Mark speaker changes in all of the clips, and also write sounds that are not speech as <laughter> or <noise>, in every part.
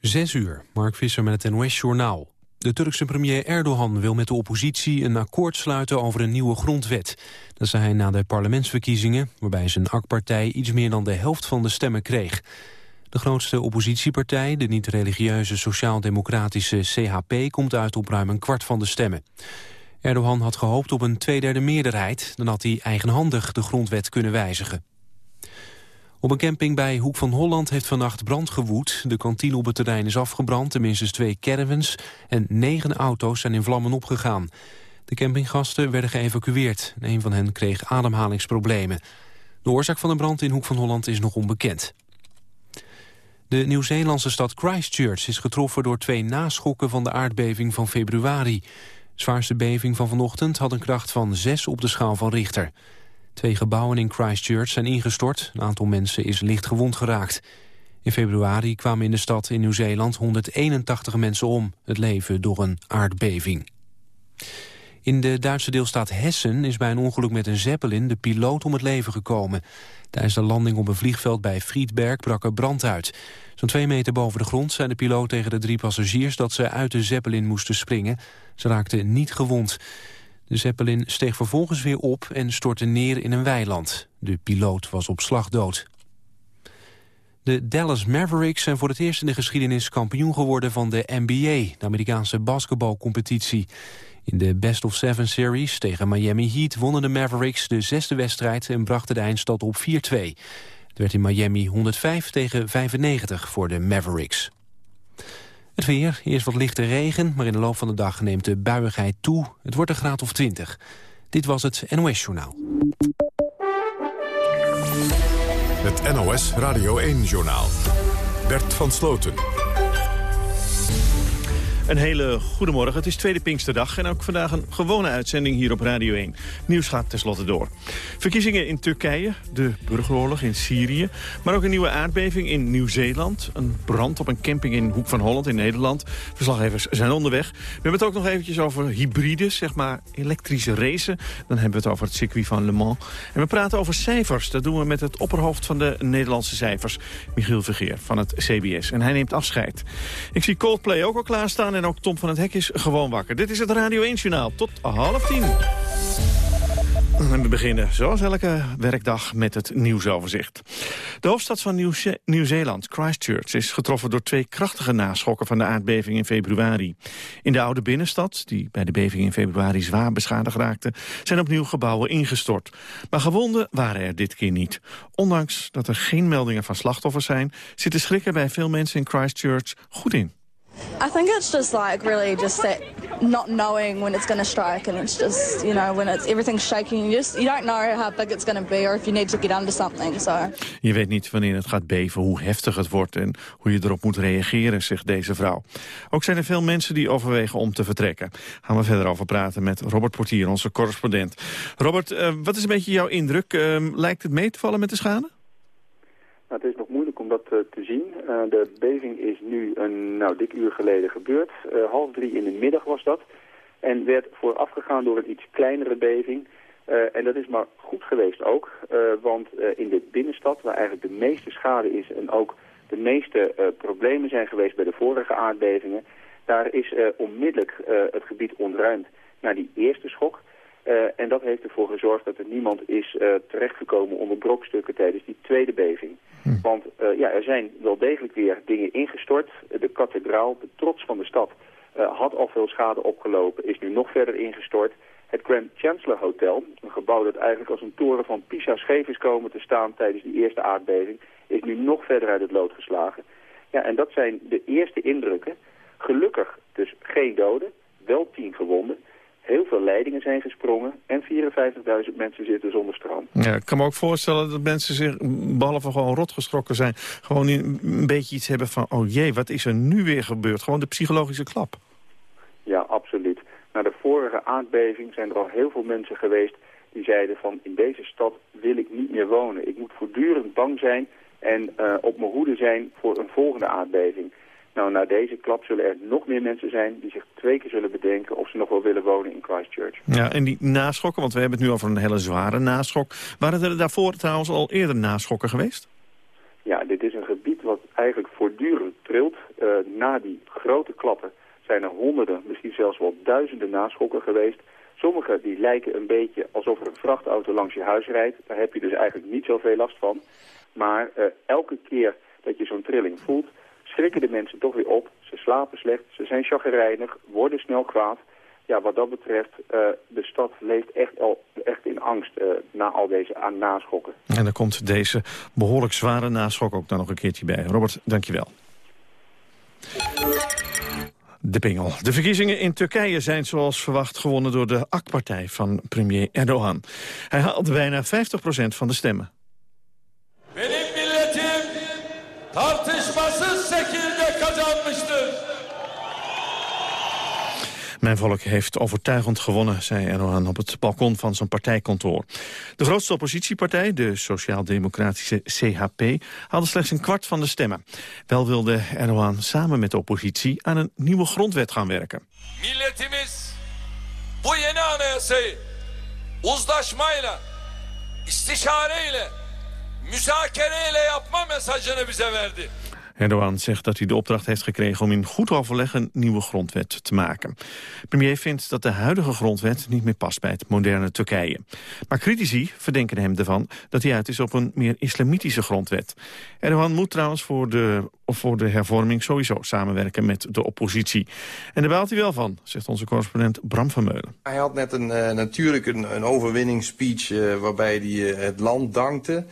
Speaker 1: Zes uur, Mark Visser met het NOS-journaal. De Turkse premier Erdogan wil met de oppositie een akkoord sluiten over een nieuwe grondwet. Dat zei hij na de parlementsverkiezingen, waarbij zijn AK-partij iets meer dan de helft van de stemmen kreeg. De grootste oppositiepartij, de niet-religieuze sociaal-democratische CHP, komt uit op ruim een kwart van de stemmen. Erdogan had gehoopt op een tweederde meerderheid, dan had hij eigenhandig de grondwet kunnen wijzigen. Op een camping bij Hoek van Holland heeft vannacht brand gewoed. De kantine op het terrein is afgebrand, tenminste twee caravans... en negen auto's zijn in vlammen opgegaan. De campinggasten werden geëvacueerd. En een van hen kreeg ademhalingsproblemen. De oorzaak van de brand in Hoek van Holland is nog onbekend. De Nieuw-Zeelandse stad Christchurch is getroffen door twee naschokken van de aardbeving van februari. De zwaarste beving van vanochtend had een kracht van 6 op de schaal van Richter. Twee gebouwen in Christchurch zijn ingestort. Een aantal mensen is licht gewond geraakt. In februari kwamen in de stad in Nieuw-Zeeland 181 mensen om. Het leven door een aardbeving. In de Duitse deelstaat Hessen is bij een ongeluk met een zeppelin de piloot om het leven gekomen. Tijdens de landing op een vliegveld bij Friedberg brak er brand uit. Zo'n twee meter boven de grond zei de piloot tegen de drie passagiers dat ze uit de zeppelin moesten springen. Ze raakten niet gewond. De Zeppelin steeg vervolgens weer op en stortte neer in een weiland. De piloot was op slag dood. De Dallas Mavericks zijn voor het eerst in de geschiedenis kampioen geworden van de NBA, de Amerikaanse basketbalcompetitie. In de Best of Seven Series tegen Miami Heat wonnen de Mavericks de zesde wedstrijd en brachten de eindstand op 4-2. Het werd in Miami 105 tegen 95 voor de Mavericks. Het weer, eerst wat lichte regen, maar in de loop van de dag neemt de buiigheid toe. Het wordt een graad of 20. Dit was het NOS Journaal.
Speaker 2: Het NOS Radio 1 Journaal. Bert van Sloten.
Speaker 3: Een hele goede morgen. Het is tweede Pinksterdag en ook vandaag een gewone uitzending hier op Radio 1. Nieuws gaat tenslotte door. Verkiezingen in Turkije, de burgeroorlog in Syrië... maar ook een nieuwe aardbeving in Nieuw-Zeeland... een brand op een camping in Hoek van Holland in Nederland. Verslaggevers zijn onderweg. We hebben het ook nog eventjes over hybride, zeg maar elektrische racen. Dan hebben we het over het circuit van Le Mans. En we praten over cijfers. Dat doen we met het opperhoofd van de Nederlandse cijfers... Michiel Vergeer van het CBS. En hij neemt afscheid. Ik zie Coldplay ook al klaarstaan en ook Tom van het Hek is gewoon wakker. Dit is het Radio 1 Journaal. Tot half tien. En we beginnen zoals elke werkdag met het nieuwsoverzicht. De hoofdstad van Nieuw-Zeeland, Christchurch, is getroffen door twee krachtige naschokken van de aardbeving in februari. In de oude binnenstad, die bij de beving in februari zwaar beschadigd raakte, zijn opnieuw gebouwen ingestort. Maar gewonden waren er dit keer niet. Ondanks dat er geen meldingen van slachtoffers zijn, zitten schrikken bij veel mensen in Christchurch goed in.
Speaker 4: I think it's just like really just that not knowing when it's going to strike, and it's just you know when it's everything's shaking, you just you don't know how big it's going to be or if you need to get under something. So.
Speaker 3: Je weet niet wanneer het gaat beven, hoe heftig het wordt en hoe je erop moet reageren, zegt deze vrouw. Ook zijn er veel mensen die overwegen om te vertrekken. Gaan we verder over praten met Robert Portier, onze correspondent. Robert, uh, wat is een beetje jouw indruk? Uh, lijkt het mee te vallen met de schade?
Speaker 5: Nou, het is nog moeilijk dat uh, te zien. Uh, de beving is nu een nou, dik uur geleden gebeurd. Uh, half drie in de middag was dat. En werd voorafgegaan door een iets kleinere beving. en dat is maar goed geweest ook. want in de binnenstad, waar eigenlijk de meeste schade is... en ook de meeste problemen zijn geweest bij de vorige aardbevingen... daar is onmiddellijk het gebied ontruimd naar die eerste schok... en dat heeft ervoor gezorgd dat er niemand is terechtgekomen onder brokstukken tijdens die tweede beving. Hm. Want uh, ja, er zijn wel degelijk weer dingen ingestort. De kathedraal, de trots van de stad, had al veel schade opgelopen, is nu nog verder ingestort. Het Grand Chancellor Hotel, een gebouw dat eigenlijk als een toren van Pisa scheef is komen te staan tijdens die eerste aardbeving, is nu nog verder uit het lood geslagen. Ja, en dat zijn de eerste indrukken. Gelukkig dus geen doden, wel tien gewonden. Heel veel leidingen zijn gesprongen en 54.000 mensen zitten zonder stroom.
Speaker 3: Ja, ik kan me ook voorstellen dat mensen zich, behalve gewoon rotgeschrokken zijn... gewoon een beetje iets hebben van, oh jee, wat is er nu weer gebeurd? Gewoon de psychologische klap.
Speaker 5: Ja, absoluut. Na de vorige aardbeving zijn er al heel veel mensen geweest... die zeiden van, in deze stad wil ik niet meer wonen. Ik moet voortdurend bang zijn en uh, op mijn hoede zijn voor een volgende aardbeving. Nou, na deze klap zullen er nog meer mensen zijn die zich twee keer zullen bedenken of ze nog wel willen wonen in Christchurch.
Speaker 3: Ja, en die naschokken, want we hebben het nu over een hele zware naschok. Waren er daarvoor trouwens al eerder naschokken geweest?
Speaker 5: Ja, dit is een gebied wat eigenlijk voortdurend trilt. na die grote klappen zijn er honderden, misschien zelfs wel duizenden naschokken geweest. Sommige die lijken een beetje alsof er een vrachtauto langs je huis rijdt. Daar heb je dus eigenlijk niet zoveel last van. Maar elke keer dat je zo'n trilling voelt, schrikken de mensen toch weer op. Ze slapen slecht, ze zijn chagrijnig, worden snel kwaad ja, wat dat betreft, uh, de stad leeft echt, al, echt in angst uh, na al deze aan naschokken.
Speaker 3: En dan komt deze behoorlijk zware naschok ook dan nog een keertje bij. Robert, dankjewel. De pingel. De verkiezingen in Turkije zijn zoals verwacht gewonnen door de AK-partij van premier Erdogan. Hij haalde bijna 50% van de stemmen. Mijn volk heeft overtuigend gewonnen, zei Erdogan op het balkon van zijn partijkantoor. De grootste oppositiepartij, de Sociaal-Democratische CHP, haalde slechts een kwart van de stemmen. Wel wilde Erdogan samen met de oppositie aan een nieuwe grondwet gaan werken. Milletimiz bu yeni anayasayı uzlaşmayla, istişareyle, müzakereyle yapma mesajını bize verdi. Erdogan zegt dat hij de opdracht heeft gekregen om in goed overleg een nieuwe grondwet te maken. Premier vindt dat de huidige grondwet niet meer past bij het moderne Turkije. Maar critici verdenken hem ervan dat hij uit is op een meer islamitische grondwet. Erdogan moet trouwens voor de, voor de hervorming sowieso samenwerken met de oppositie. En daar baalt hij wel van, zegt onze correspondent Bram van Meulen.
Speaker 6: Hij had net een, uh, natuurlijk een, een overwinningsspeech uh, waarbij hij uh, het land dankte...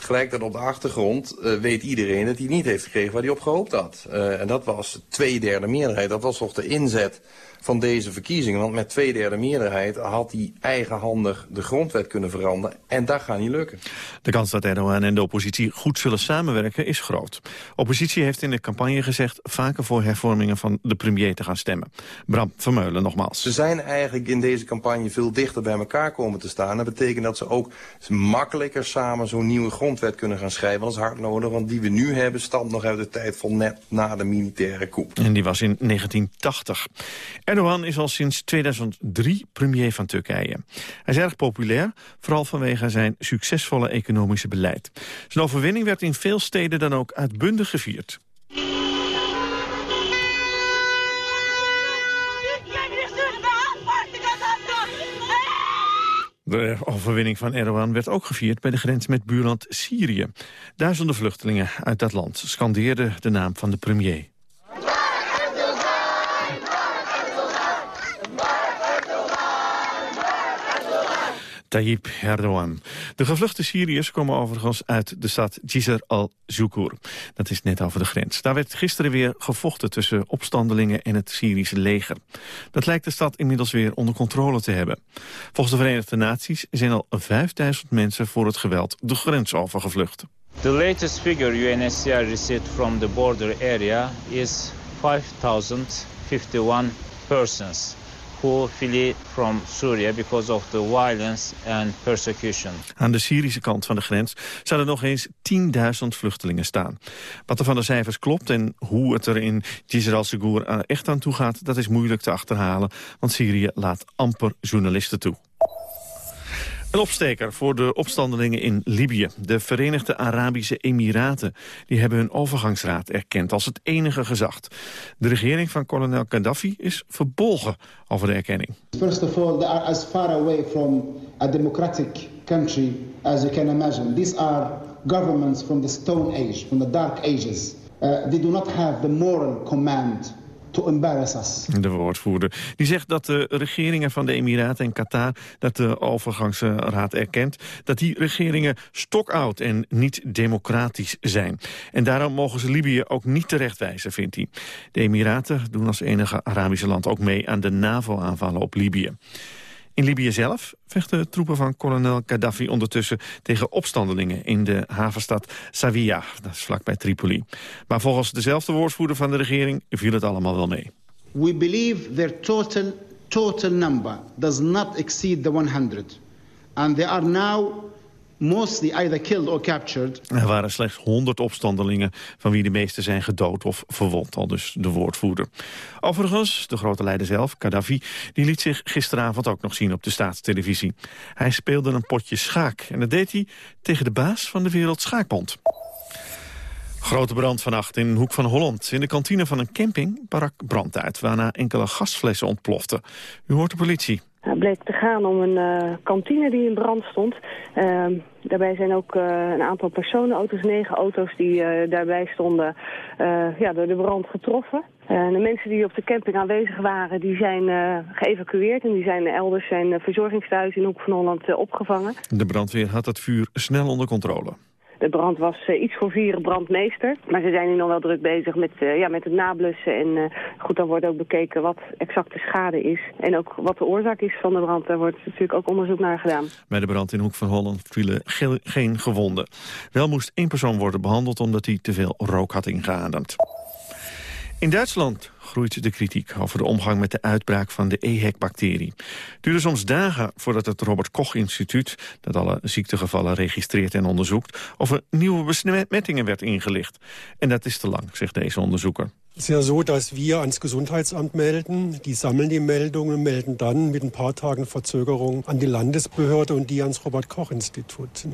Speaker 6: Tegelijkertijd op de achtergrond uh, weet iedereen dat hij niet heeft gekregen waar hij op gehoopt had. Uh, en dat was twee derde meerderheid. Dat was toch de inzet van deze verkiezingen. Want met twee derde meerderheid had hij eigenhandig de grondwet kunnen veranderen. En dat gaat niet lukken.
Speaker 3: De kans dat Erdogan en de oppositie goed zullen samenwerken is groot. Oppositie heeft in de campagne gezegd vaker voor hervormingen van de premier te gaan stemmen. Bram Vermeulen nogmaals.
Speaker 6: Ze zijn eigenlijk in deze campagne veel dichter bij elkaar komen te staan. Dat betekent dat ze ook makkelijker samen zo'n nieuwe grondwet kunnen gaan schrijven. Dat is hard nodig, want die we nu hebben stamt nog uit de tijd van net na de militaire coup.
Speaker 3: En die was in 1980. Erdogan is al sinds 2003 premier van Turkije. Hij is erg populair, vooral vanwege zijn succesvolle economische beleid. Zijn overwinning werd in veel steden dan ook uitbundig gevierd. De overwinning van Erdogan werd ook gevierd bij de grens met buurland Syrië. Duizenden vluchtelingen uit dat land scandeerden de naam van de premier. Tayyip Erdogan. De gevluchte Syriërs komen overigens uit de stad Jizr al-Zukur. Dat is net over de grens. Daar werd gisteren weer gevochten tussen opstandelingen en het Syrische leger. Dat lijkt de stad inmiddels weer onder controle te hebben. Volgens de Verenigde Naties zijn al 5000 mensen voor het geweld de grens over gevlucht.
Speaker 7: The latest figure UNHCR received from the border area is 5051 persons who flee from Syria because of the violence and persecution.
Speaker 3: Aan de Syrische kant van de grens zouden nog eens 10.000 vluchtelingen staan. Wat er van de cijfers klopt en hoe het er in Jizr al-Segur echt aan toe gaat... dat is moeilijk te achterhalen, want Syrië laat amper journalisten toe. Een opsteker voor de opstandelingen in Libië. De Verenigde Arabische Emiraten die hebben hun overgangsraad erkend als het enige gezag. De regering van kolonel Gaddafi is verbolgen over de erkenning.
Speaker 8: First of all, they are as far away from a democratic country as you can imagine. These are governments from the Stone Age, from the Dark Ages. Uh, they do not have the moral command to embarrass.
Speaker 3: De woordvoerder. Die zegt dat de regeringen van de Emiraten en Qatar... dat de overgangsraad erkent... dat die regeringen stokoud en niet democratisch zijn. En daarom mogen ze Libië ook niet terechtwijzen, vindt hij. De Emiraten doen als enige Arabische land ook mee... aan de NAVO-aanvallen op Libië. In Libië zelf vechten troepen van kolonel Gaddafi ondertussen tegen opstandelingen in de havenstad Sawiya, dat is vlakbij Tripoli. Maar volgens dezelfde woordvoerder van de regering viel het allemaal wel mee.
Speaker 8: We believe their total, total number does not exceed the 100. And they are now mostly either killed or captured.
Speaker 3: Er waren slechts 100 opstandelingen, van wie de meeste zijn gedood of verwond, al dus de woordvoerder. Overigens, de grote leider zelf, Gaddafi, die liet zich gisteravond ook nog zien op de staatstelevisie. Hij speelde een potje schaak en dat deed hij tegen de baas van de Wereldschaakbond. Grote brand vannacht in Hoek van Holland. In de kantine van een camping brak brand uit... waarna enkele gasflessen ontploften. U hoort de politie.
Speaker 9: Het bleek te gaan om een uh, kantine die in brand stond. Uh, daarbij zijn ook uh, een aantal personenauto's, negen auto's die uh, daarbij stonden, ja, door de brand getroffen. de mensen die op de camping aanwezig waren, die zijn geëvacueerd en die zijn elders zijn verzorgingstehuis in Hoek van Holland opgevangen.
Speaker 3: De brandweer had het vuur snel onder controle.
Speaker 9: De brand was uh, iets voor vier brandmeester. Maar ze zijn nu nog wel druk bezig met, uh, ja, met het nablussen. En uh, goed, dan wordt ook bekeken wat exact de schade is. En ook wat de oorzaak is van de brand. Daar wordt natuurlijk ook onderzoek naar gedaan.
Speaker 3: Bij de brand in Hoek van Holland vielen geen gewonden. Wel moest één persoon worden behandeld omdat hij te veel rook had ingeademd. In Duitsland groeit de kritiek over de omgang met de uitbraak van de EHEC-bacterie. Het duurde soms dagen voordat het Robert Koch-instituut... dat alle ziektegevallen registreert en onderzoekt... over nieuwe besmettingen werd ingelicht. En dat is te lang, zegt deze onderzoeker.
Speaker 10: Het is zo, dass wir ans Gesundheitsamt melden. Die sammeln die Meldungen und melden dann mit ein paar Tagen Verzögerung an die Landesbehörde und die ans Robert-Koch-Institut.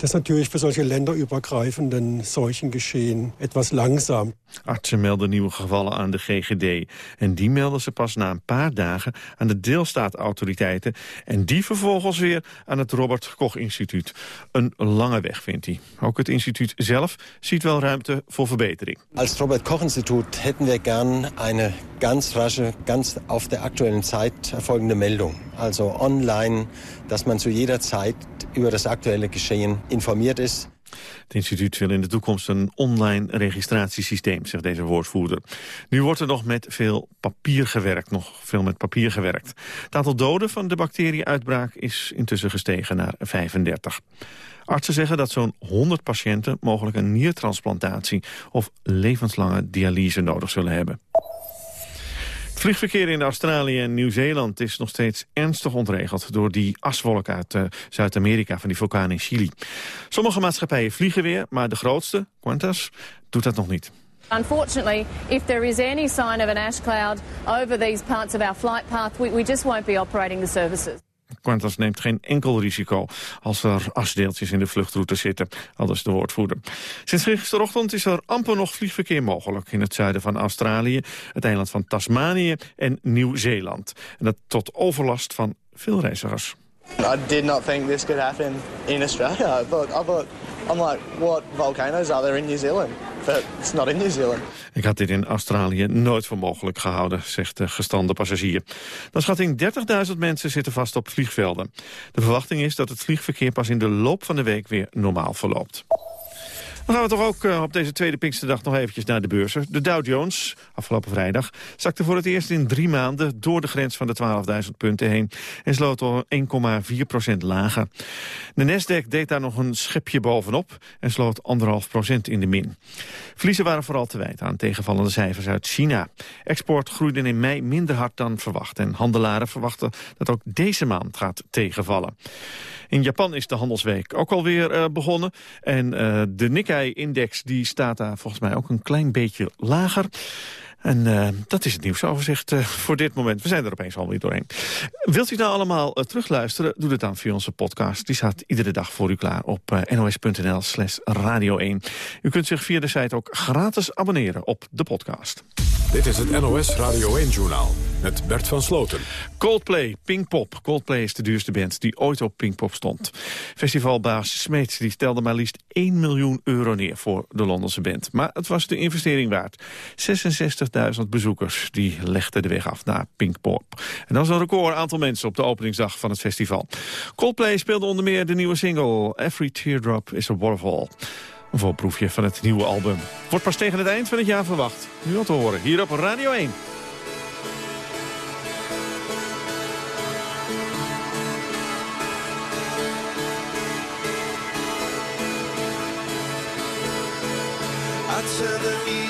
Speaker 10: Das natürlich für solche länderübergreifenden Seuchengeschehen etwas langsam.
Speaker 3: Artsen melden nieuwe gevallen aan de GGD. En die melden ze pas na een paar dagen aan de deelstaatautoriteiten. En die vervolgens weer aan het Robert Koch Instituut. Een lange weg, vindt hij. Ook het instituut zelf ziet wel ruimte voor verbetering.
Speaker 11: Als Robert Koch Instituut hätten wir gern eine ganz rasche, ganz auf der aktuellen Zeit erfolgende Meldung. Also online, dass man zu jeder Zeit über das aktuelle Geschehen informiert is.
Speaker 3: Het instituut wil in de toekomst een online registratiesysteem, zegt deze woordvoerder. Nu wordt er nog met veel papier gewerkt, nog veel met papier gewerkt. Het aantal doden van de bacterieuitbraak is intussen gestegen naar 35. Artsen zeggen dat zo'n 100 patiënten mogelijk een niertransplantatie of levenslange dialyse nodig zullen hebben. Vliegverkeer in Australië en Nieuw-Zeeland is nog steeds ernstig ontregeld... door die aswolk uit uh, Zuid-Amerika van die vulkaan in Chili. Sommige maatschappijen vliegen weer, maar de grootste, Qantas, doet dat nog niet.
Speaker 12: Unfortunately, if there is any sign of an ash cloud over these parts of our flight path, we, we just won't be operating the services.
Speaker 3: Qantas neemt geen enkel risico als er asdeeltjes in de vluchtroute zitten, aldus de woordvoerder. Sinds gisterochtend is er amper nog vliegverkeer mogelijk in het zuiden van Australië, het eiland van Tasmanië en Nieuw-Zeeland. En dat tot overlast van veel reizigers.
Speaker 13: I did not think this could happen in Australia. I I thought, I'm like, what volcanoes are there in New Zealand? But it's not in New Zealand.
Speaker 3: Ik had dit in Australië nooit voor mogelijk gehouden, zegt de gestande passagier. Dan schatting 30.000 mensen zitten vast op vliegvelden. De verwachting is dat het vliegverkeer pas in de loop van de week weer normaal verloopt. Dan gaan we toch ook uh, op deze tweede Pinksterdag nog eventjes naar de beurzen. De Dow Jones, afgelopen vrijdag, zakte voor het eerst in drie maanden... door de grens van de 12.000 punten heen en sloot al 1,4% lager. De Nasdaq deed daar nog een schepje bovenop en sloot 1,5% in de min. Verliezen waren vooral te wijten aan tegenvallende cijfers uit China. Export groeide in mei minder hard dan verwacht... en handelaren verwachten dat ook deze maand gaat tegenvallen. In Japan is de handelsweek ook alweer uh, begonnen. En uh, de Nikkei-index die staat daar volgens mij ook een klein beetje lager. En uh, dat is het nieuwsoverzicht uh, voor dit moment. We zijn er opeens alweer doorheen. Wilt u nou allemaal uh, terugluisteren? Doe het dan via onze podcast. Die staat iedere dag voor u klaar op nos.nl slash radio 1. U kunt zich via de site ook gratis abonneren op de podcast.
Speaker 2: Dit is het NOS Radio 1-journaal met Bert van Sloten.
Speaker 3: Coldplay, Pinkpop. Coldplay is de duurste band die ooit op Pinkpop stond. Festivalbaas Smeets die stelde maar liefst 1 miljoen euro neer voor de Londense band. Maar het was de investering waard. 66.000 bezoekers die legden de weg af naar Pinkpop. En dat is een record aantal mensen op de openingsdag van het festival. Coldplay speelde onder meer de nieuwe single Every Teardrop is a Waterfall. Een voorproefje van het nieuwe album. Wordt pas tegen het eind van het jaar verwacht. Nu al te horen, hier op Radio 1.
Speaker 14: I turn the music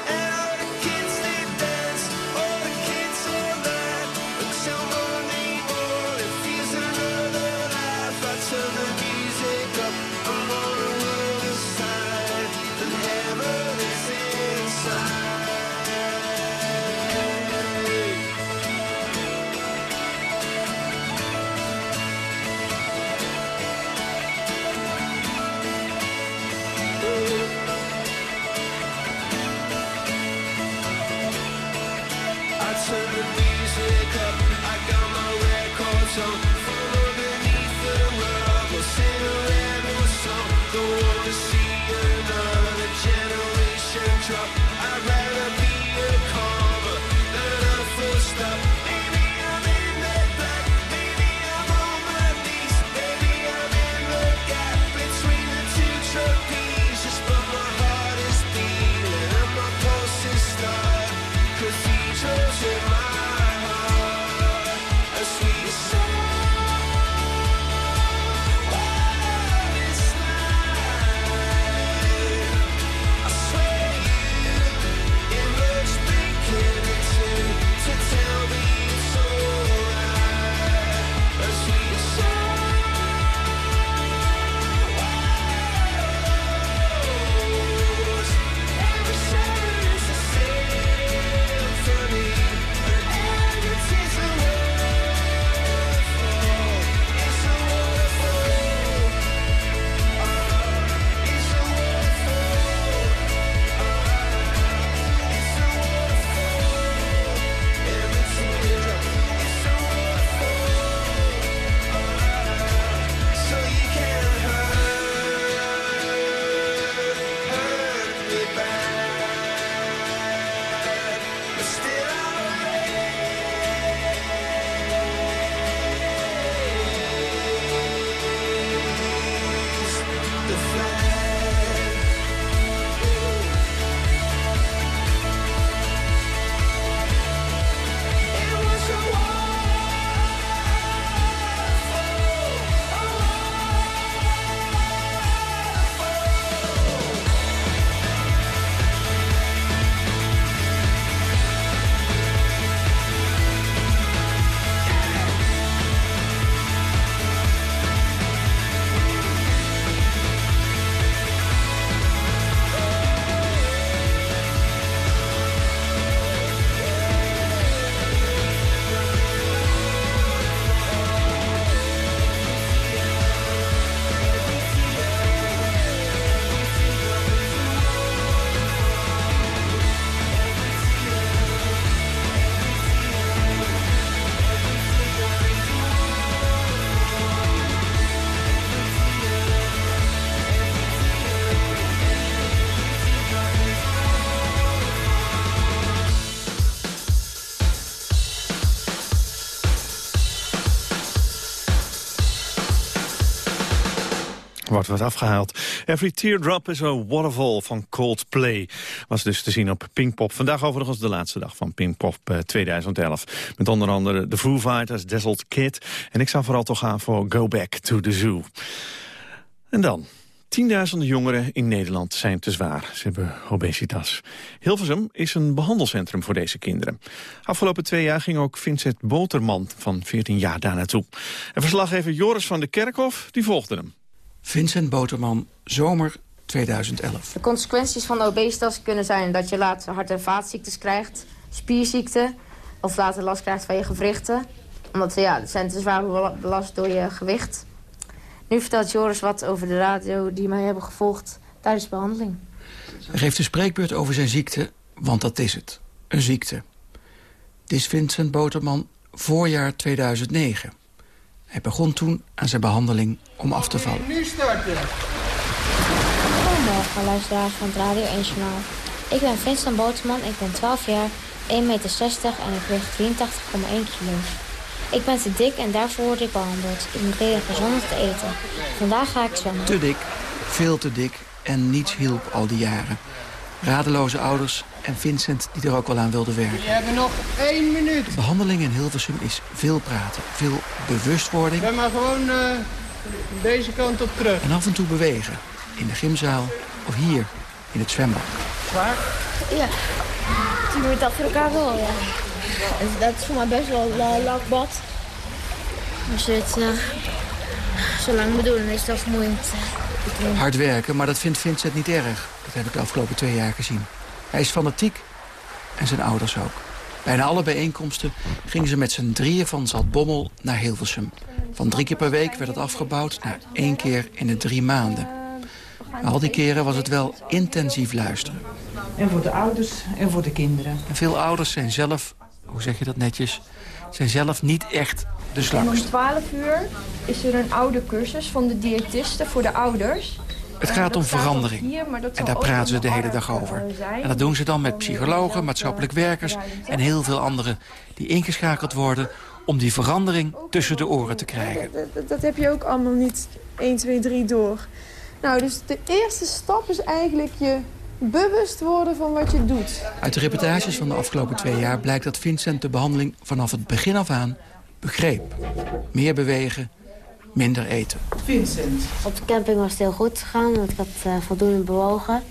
Speaker 3: Wat afgehaald. Every Teardrop is a Waterfall van Coldplay. Was dus te zien op Pinkpop. Vandaag overigens de laatste dag van Pinkpop eh, 2011. Met onder andere de Foo Fighters, Dazzled Kid. En ik zou vooral toch gaan voor Go Back to the Zoo. En dan... Tienduizenden jongeren in Nederland zijn te zwaar. Ze hebben obesitas. Hilversum is een behandelcentrum voor deze kinderen. Afgelopen twee jaar ging ook Vincent Boterman van 14 jaar daar naartoe. En verslaggever Joris van de Kerkhof die volgde hem.
Speaker 15: Vincent Boterman, zomer 2011.
Speaker 16: De consequenties van de obesitas kunnen zijn dat je later hart- en vaatziektes krijgt, spierziekten of later last krijgt van je gewrichten. Omdat ze ja, zijn te zwaar bela- belast door je gewicht. Nu vertelt Joris wat over de radio die mij hebben gevolgd tijdens de behandeling.
Speaker 15: Hij geeft een spreekbeurt over zijn ziekte, want dat is het. Een ziekte. Het is Vincent Boterman voorjaar 2009. Hij begon toen aan zijn behandeling om af te vallen.
Speaker 17: Nu starten.
Speaker 18: Goedemorgen, luisteraars van het Radio 1 Journaal. Ik ben Vincent Boterman, ik ben 12 jaar, 1,60 meter en ik weeg 83,1 kilo. Ik ben te dik en daarvoor word ik behandeld. Ik moet leren gezonder te eten. Vandaag ga ik zwemmen.
Speaker 15: Te dik, veel te dik en niets hielp al die jaren. Radeloze ouders en Vincent die er ook wel aan wilde werken.
Speaker 17: We hebben nog één minuut.
Speaker 15: De behandeling in Hilversum is veel praten, veel bewustwording...
Speaker 17: Ben maar gewoon eh, deze kant op terug.
Speaker 15: en af en toe bewegen. In de gymzaal of hier in het zwembad.
Speaker 17: Zwaar?
Speaker 18: Ja, tien minuten achter elkaar wel, ja. Dus dat is voor mij best wel uh, lang bad. Als je het uh, zo lang moet doen, dan is het wel vermoeiend. uh,
Speaker 15: Hard werken, maar dat vindt Vincent niet erg. Dat heb ik de afgelopen twee jaar gezien. Hij is fanatiek en zijn ouders ook. Bijna alle bijeenkomsten gingen ze met z'n drieën van Zaltbommel naar Hilversum. Van drie keer per week werd het afgebouwd naar één keer in de drie maanden. Maar al die keren was het wel intensief luisteren.
Speaker 19: En voor de ouders en voor de kinderen.
Speaker 15: En veel ouders zijn zelf, hoe zeg je dat netjes... zijn zelf niet echt de
Speaker 20: En om
Speaker 15: slangste.
Speaker 20: 12 uur is er een oude cursus van de diëtisten voor de ouders.
Speaker 15: Het gaat om verandering. En daar praten ze de hele dag over. En dat doen ze dan met psychologen, maatschappelijk werkers... en heel veel anderen die ingeschakeld worden... om die verandering tussen de oren te krijgen.
Speaker 20: Dat, dat heb je ook allemaal niet 1, 2, 3 door. Nou, dus de eerste stap is eigenlijk je bewust worden van wat je doet.
Speaker 15: Uit de reportages van de afgelopen twee jaar blijkt dat Vincent de behandeling vanaf het begin af aan begreep. Meer bewegen, minder eten.
Speaker 18: Vincent. Op de camping was het heel goed gegaan, want ik had uh, voldoende bewogen.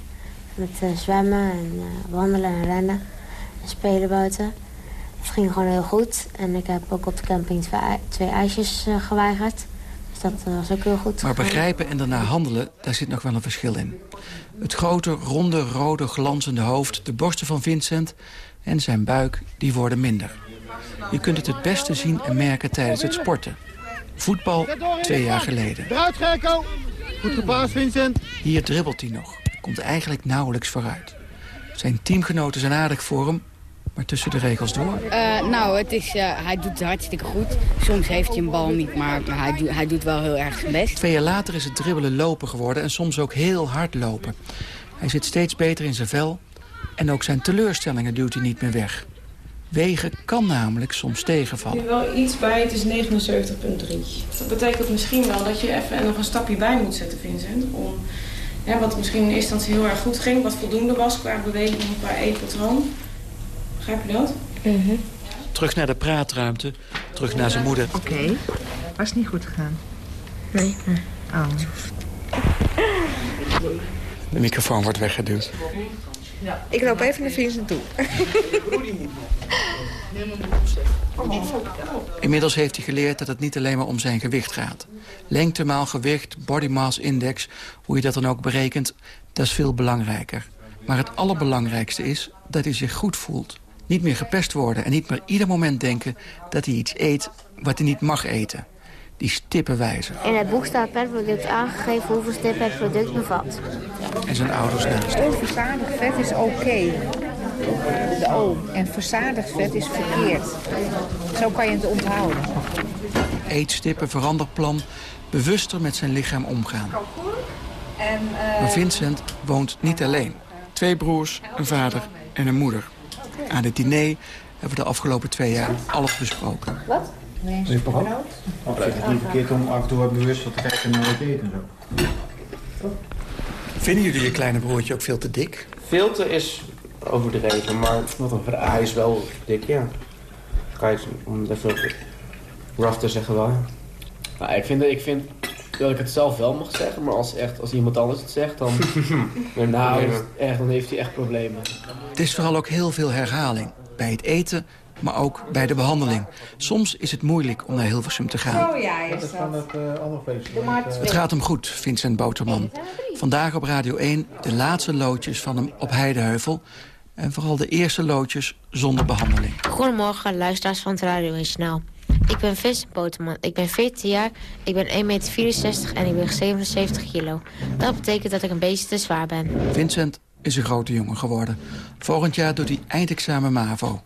Speaker 18: Met uh, zwemmen en uh, wandelen en rennen en spelen buiten. Het ging gewoon heel goed. En ik heb ook op de camping twee, twee ijsjes geweigerd. Dus dat was ook heel goed.
Speaker 15: Maar begrijpen en daarna handelen, daar zit nog wel een verschil in. Het grote, ronde, rode, glanzende hoofd, de borsten van Vincent en zijn buik, die worden minder. Je kunt het het beste zien en merken tijdens het sporten. Voetbal twee jaar geleden.
Speaker 17: Eruit, Gerko! Goed Vincent.
Speaker 15: Hier dribbelt hij nog. Komt eigenlijk nauwelijks vooruit. Zijn teamgenoten zijn aardig voor hem, maar tussen de regels door.
Speaker 21: Uh, nou, het is, uh, hij doet het hartstikke goed. Soms heeft hij een bal niet, maar hij, doet, hij doet wel heel erg zijn best.
Speaker 15: Twee jaar later is het dribbelen lopen geworden en soms ook heel hard lopen. Hij zit steeds beter in zijn vel en ook zijn teleurstellingen duwt hij niet meer weg. Wegen kan namelijk soms tegenvallen.
Speaker 20: Er wel iets bij, het is 79,3. Dat betekent misschien wel dat je even nog een stapje bij moet zetten, Vincent. Om, ja, wat misschien in eerste instantie heel erg goed ging, wat voldoende was qua beweging, qua eetpatroon. Begrijp je dat?
Speaker 15: Mhm. Terug naar de praatruimte, terug naar zijn moeder.
Speaker 19: Oké, okay. was niet goed gegaan?
Speaker 20: Nee.
Speaker 19: Oh.
Speaker 15: De microfoon wordt weggeduwd.
Speaker 19: Ja. Ik loop even naar Vincent toe. <laughs>
Speaker 15: Inmiddels heeft hij geleerd dat het niet alleen maar om zijn gewicht gaat. Lengte maal gewicht, body mass index, hoe je dat dan ook berekent, dat is veel belangrijker. Maar het allerbelangrijkste is dat hij zich goed voelt. Niet meer gepest worden en niet meer ieder moment denken dat hij iets eet wat hij niet mag eten. Die stippenwijzer.
Speaker 18: In het boek staat per product aangegeven hoeveel stippen het product bevat.
Speaker 15: En zijn ouders naast.
Speaker 19: Onverzadigd vet is oké. De O. En verzadigd vet is verkeerd. Zo kan je het onthouden.
Speaker 15: Eetstippen, veranderplan. Bewuster met zijn lichaam omgaan. Maar Vincent woont niet alleen. Twee broers, een vader en een moeder. Aan het diner hebben we de afgelopen twee jaar alles besproken.
Speaker 19: Wat?
Speaker 22: Nee, is het niet verkeerd om af en toe bewust te kijken naar het eten. Zo.
Speaker 15: Vinden jullie je kleine broertje ook veel te dik?
Speaker 23: Veel te is overdreven, maar hij is wel dik, ja. Kan je, om het even rough te zeggen wel.
Speaker 24: Nou, ik, vind, ik vind dat ik het zelf wel mag zeggen, maar als, echt, als iemand anders het zegt, dan, <laughs> nou, echt, dan heeft hij echt problemen.
Speaker 15: Het is vooral ook heel veel herhaling. Bij het eten, maar ook bij de behandeling. Soms is het moeilijk om naar Hilversum te gaan.
Speaker 19: Oh ja, is dat.
Speaker 22: Het, uh,
Speaker 15: het gaat hem goed, Vincent Boterman. Vandaag op Radio 1 de laatste loodjes van hem op Heideheuvel. En vooral de eerste loodjes zonder behandeling.
Speaker 18: Goedemorgen, luisteraars van het Radio 1 Journaal. Ik ben Vincent Boterman. Ik ben 14 jaar, ik ben 1,64 meter en ik ben 77 kilo. Dat betekent dat ik een beetje te zwaar ben.
Speaker 15: Vincent is een grote jongen geworden. Volgend jaar doet hij eindexamen MAVO.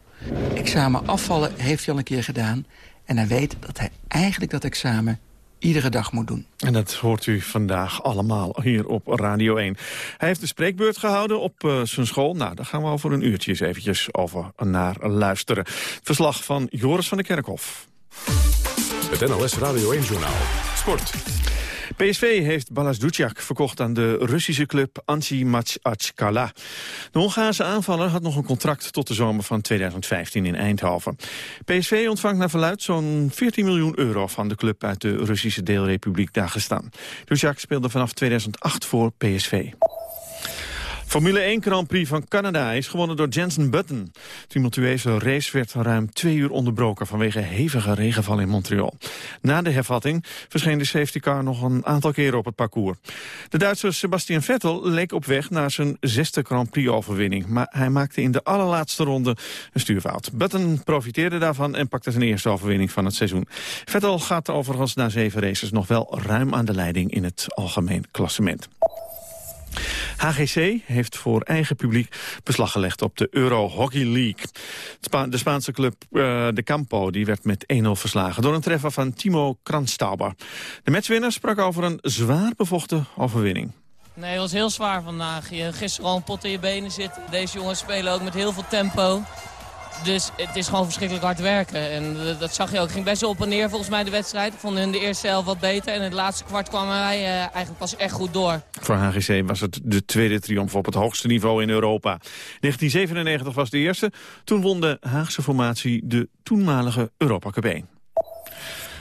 Speaker 15: Examen afvallen heeft hij al een keer gedaan. En hij weet dat hij eigenlijk dat examen iedere dag moet doen.
Speaker 3: En dat hoort u vandaag allemaal hier op Radio 1. Hij heeft de spreekbeurt gehouden op uh, zijn school. Nou, daar gaan we over een uurtje eens eventjes over naar luisteren. Verslag van Joris van der Kerkhof.
Speaker 2: Het NLS Radio 1-journaal. Sport.
Speaker 3: PSV heeft Balas Duciak verkocht aan de Russische club Ansi Macachkala. De Hongaarse aanvaller had nog een contract tot de zomer van 2015 in Eindhoven. PSV ontvangt naar verluid zo'n 14 miljoen euro van de club uit de Russische deelrepubliek Dagestan. Duciak speelde vanaf 2008 voor PSV. Formule 1 Grand Prix van Canada is gewonnen door Jensen Button. De tumultueuze race werd ruim twee uur onderbroken vanwege hevige regenval in Montreal. Na de hervatting verscheen de safety car nog een aantal keren op het parcours. De Duitser Sebastian Vettel leek op weg naar zijn zesde Grand Prix overwinning. Maar hij maakte in de allerlaatste ronde een stuurfout. Button profiteerde daarvan en pakte zijn eerste overwinning van het seizoen. Vettel gaat overigens na zeven races nog wel ruim aan de leiding in het algemeen klassement. HGC heeft voor eigen publiek beslag gelegd op de Euro Hockey League. de Spaanse club uh, De Campo die werd met 1-0 verslagen door een treffer van Timo Kranstauber. De matchwinner sprak over een zwaar bevochten overwinning.
Speaker 25: Nee, het was heel zwaar vandaag. Je gisteren al een pot in je benen zitten. Deze jongens spelen ook met heel veel tempo. Dus het is gewoon verschrikkelijk hard werken. En dat, zag je ook. Het ging best wel op en neer volgens mij de wedstrijd. Ik vond hun de eerste helft wat beter. En in het laatste kwart kwamen wij eh, eigenlijk pas echt goed door.
Speaker 3: Voor HGC was het de tweede triomf op het hoogste niveau in Europa. 1997 was de eerste. Toen won de Haagse formatie de toenmalige Europa Cup 1.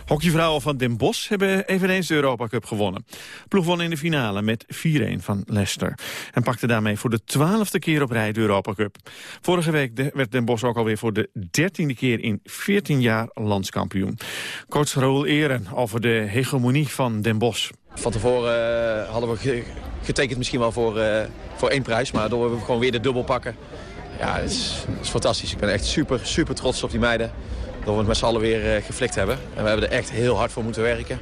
Speaker 3: Hockeyvrouwen van Den Bosch hebben eveneens de Europa Cup gewonnen. Ploeg won in de finale met 4-1 van Leicester. En pakte daarmee voor de twaalfde keer op rij de Europa Cup. Vorige week werd Den Bosch ook alweer voor de dertiende keer in 14 jaar landskampioen. Coach Raoul Eren over de hegemonie van Den Bosch.
Speaker 26: Van tevoren eh, hadden we ge- getekend misschien wel voor, eh, voor één prijs. Maar door we gewoon weer de dubbel pakken. Ja, is, het is fantastisch. Ik ben echt super, super trots op die meiden. Dat we het met z'n allen weer eh, geflikt hebben. En we hebben er echt heel hard voor moeten werken.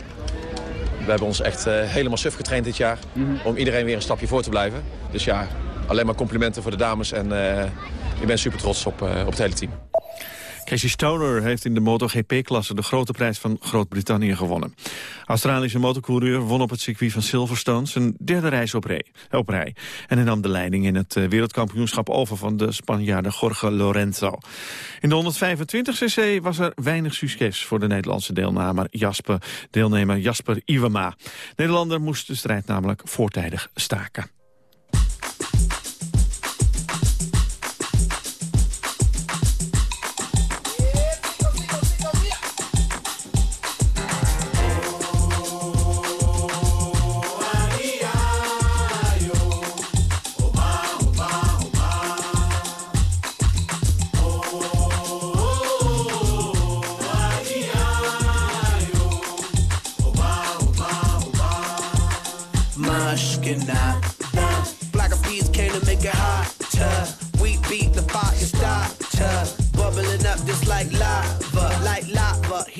Speaker 26: We hebben ons echt eh, helemaal suf getraind dit jaar. Om iedereen weer een stapje voor te blijven. Dus ja, alleen maar complimenten voor de dames. En eh, ik ben super trots op, op het hele team.
Speaker 3: Casey Stoner heeft in de MotoGP-klasse de grote prijs van Groot-Brittannië gewonnen. Australische motorcoureur won op het circuit van Silverstone zijn derde reis op rij. Op. En hij nam de leiding in het eh, wereldkampioenschap over van de Spanjaarde Jorge Lorenzo. In de 125cc was er weinig succes voor de Nederlandse deelnemer Jasper, deelnemer Jasper Iwema. Nederlander moest de strijd namelijk voortijdig staken.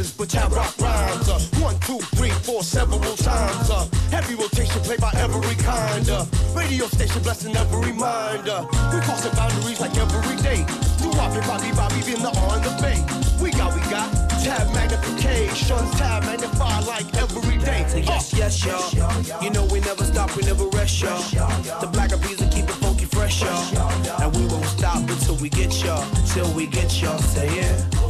Speaker 27: Peppers, but I rock rhymes. Uh, one, two, three, four, several times. Uh, heavy rotation played by every kind. Uh, radio station blessing every mind. Uh, we crossing boundaries like every day. Do Bobby, Bobby, Bobby, been the on the bay. We got, we got tab magnification, tab magnify like every day.
Speaker 28: So yes, yes, y'all. You know we never stop, we never rest, y'all. The black of bees will keep it funky fresh, y'all. And we won't stop until we get y'all, till we get y'all. Say it.
Speaker 27: Drop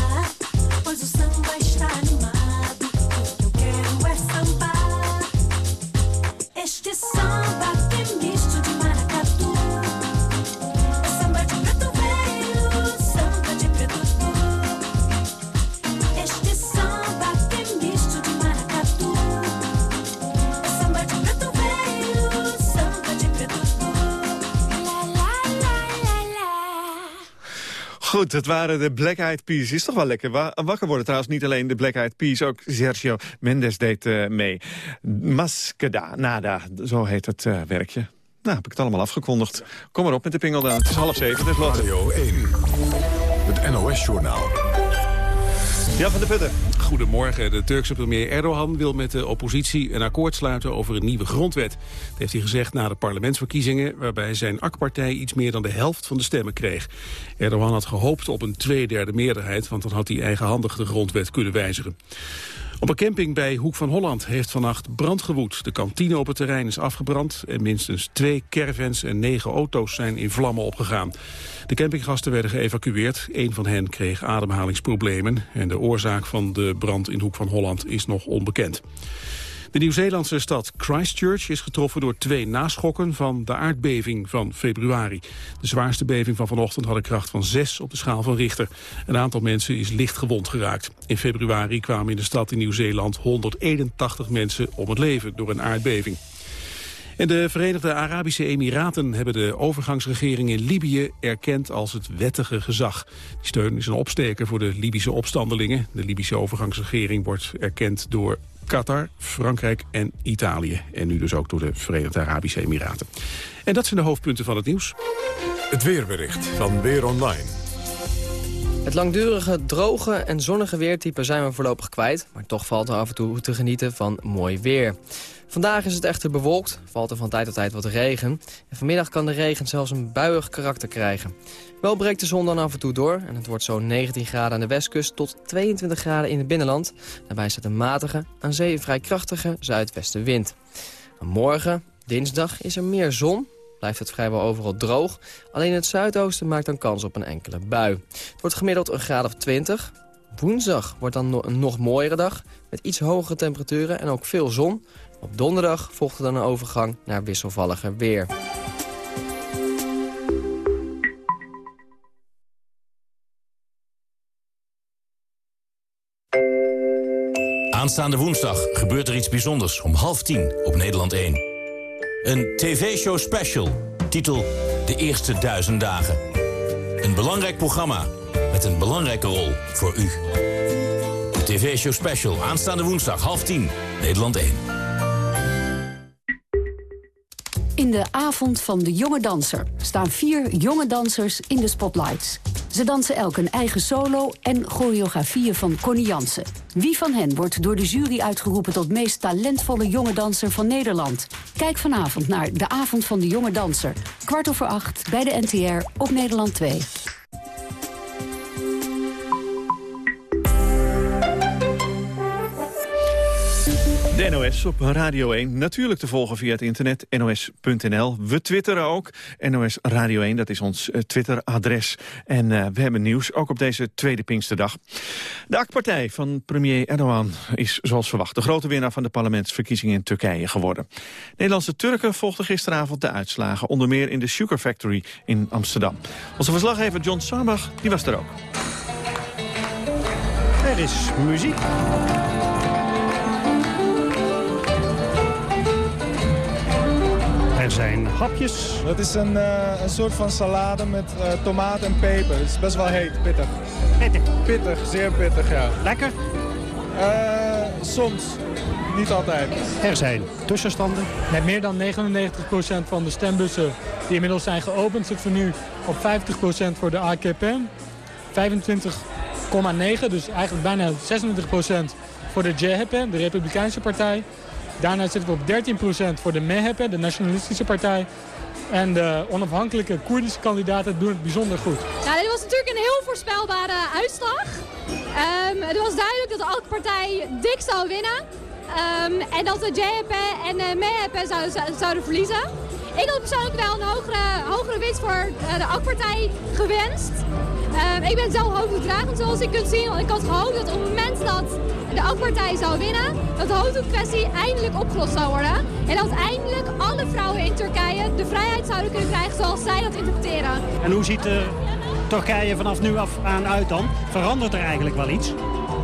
Speaker 3: Goed, het waren de Black Eyed Peas. Is toch wel lekker wa wakker worden. Trouwens, niet alleen de Black Eyed Peas, ook Sergio Mendes deed eh, mee. Maskeda, nada, zo heet het eh, werkje. Nou, heb ik het allemaal afgekondigd. Kom maar op met de pingel dan. Het is half zeven.
Speaker 2: Radio 1, het NOS-journaal.
Speaker 3: Ja, van de Putten.
Speaker 29: Goedemorgen. De Turkse premier Erdogan wil met de oppositie een akkoord sluiten over een nieuwe grondwet. Dat heeft hij gezegd na de parlementsverkiezingen... waarbij zijn AK-partij iets meer dan de helft van de stemmen kreeg. Erdogan had gehoopt op een tweederde meerderheid... want dan had hij eigenhandig de grondwet kunnen wijzigen. Op een camping bij Hoek van Holland heeft vannacht brand gewoed. De kantine op het terrein is afgebrand en minstens twee caravans en negen auto's zijn in vlammen opgegaan. De campinggasten werden geëvacueerd. Een van hen kreeg ademhalingsproblemen en de oorzaak van de brand in Hoek van Holland is nog onbekend. De Nieuw-Zeelandse stad Christchurch is getroffen door twee naschokken van de aardbeving van februari. De zwaarste beving van vanochtend had een kracht van 6 op de schaal van Richter. Een aantal mensen is licht gewond geraakt. In februari kwamen in de stad in Nieuw-Zeeland 181 mensen om het leven door een aardbeving. En de Verenigde Arabische Emiraten hebben de overgangsregering in Libië erkend als het wettige gezag. Die steun is een opsteker voor de Libische opstandelingen. De Libische overgangsregering wordt erkend door Qatar, Frankrijk en Italië. En nu dus ook door de Verenigde Arabische Emiraten. En dat zijn de hoofdpunten van het nieuws.
Speaker 2: Het weerbericht van Weer Online.
Speaker 30: Het langdurige, droge en zonnige weertype zijn we voorlopig kwijt. Maar toch valt er af en toe te genieten van mooi weer. Vandaag is het echter bewolkt, valt er van tijd tot tijd wat regen. En vanmiddag kan de regen zelfs een buiig karakter krijgen. Wel breekt de zon dan af en toe door en het wordt zo'n 19 graden aan de westkust tot 22 graden in het binnenland. Daarbij staat een matige, aan zee vrij krachtige zuidwestenwind. Morgen, dinsdag, is er meer zon, blijft het vrijwel overal droog. Alleen het zuidoosten maakt dan kans op een enkele bui. Het wordt gemiddeld een graad of 20. Woensdag wordt dan een nog mooiere dag met iets hogere temperaturen en ook veel zon. Op donderdag volgt er dan een overgang naar wisselvalliger weer.
Speaker 31: Aanstaande woensdag gebeurt er iets bijzonders om half tien op Nederland 1. Een tv-show special, titel De Eerste Duizend Dagen. Een belangrijk programma met een belangrijke rol voor u. De tv-show special, aanstaande woensdag, half tien, Nederland 1.
Speaker 32: In de avond van de jonge danser staan vier jonge dansers in de spotlights. Ze dansen elk een eigen solo en choreografieën van Connie Jansen. Wie van hen wordt door de jury uitgeroepen tot meest talentvolle jonge danser van Nederland? Kijk vanavond naar De Avond van de Jonge Danser. Kwart over acht bij de NTR op Nederland 2.
Speaker 3: De NOS op Radio 1. Natuurlijk te volgen via het internet, nos.nl. We twitteren ook. NOS Radio 1, dat is ons eh, Twitter-adres. En uh, we hebben nieuws, ook op deze tweede Pinksterdag. De AK-partij van premier Erdogan is zoals verwacht... de grote winnaar van de parlementsverkiezingen in Turkije geworden. Nederlandse Turken volgden gisteravond de uitslagen... onder meer in de Sugar Factory in Amsterdam. Onze verslaggever John Sarbach, die was er ook.
Speaker 25: Er is muziek. Er zijn hapjes.
Speaker 33: Dat is een, uh, een soort van salade met uh, tomaat en peper. Het is best wel heet, pittig.
Speaker 25: Pittig?
Speaker 33: Pittig, zeer pittig, ja.
Speaker 25: Lekker?
Speaker 33: Uh, soms. Niet altijd.
Speaker 25: Er zijn tussenstanden.
Speaker 34: Met meer dan 99% van de stembussen die inmiddels zijn geopend... zitten we nu op 50% voor de AKP. 25,9, dus eigenlijk bijna 26% voor de JHP, de Republikeinse Partij. Daarna zitten we op 13% voor de MEHEP, de Nationalistische Partij. En de onafhankelijke Koerdische kandidaten doen het bijzonder goed.
Speaker 35: Ja, dit was natuurlijk een heel voorspelbare uitslag. Um, het was duidelijk dat elke partij dik zou winnen. Um, en dat de JHP en de zouden, zouden verliezen. Ik had persoonlijk wel een hogere, hogere winst voor de AK-partij gewenst. Um, ik ben zelf hoofddoekdragend zoals ik kunt zien. Want ik had gehoopt dat op het moment dat de AK-partij zou winnen... dat de hoofddoekkwestie eindelijk opgelost zou worden. En dat eindelijk alle vrouwen in Turkije de vrijheid zouden kunnen krijgen zoals zij dat interpreteren.
Speaker 25: En hoe ziet uh, Turkije vanaf nu af aan uit dan? Verandert er eigenlijk wel iets?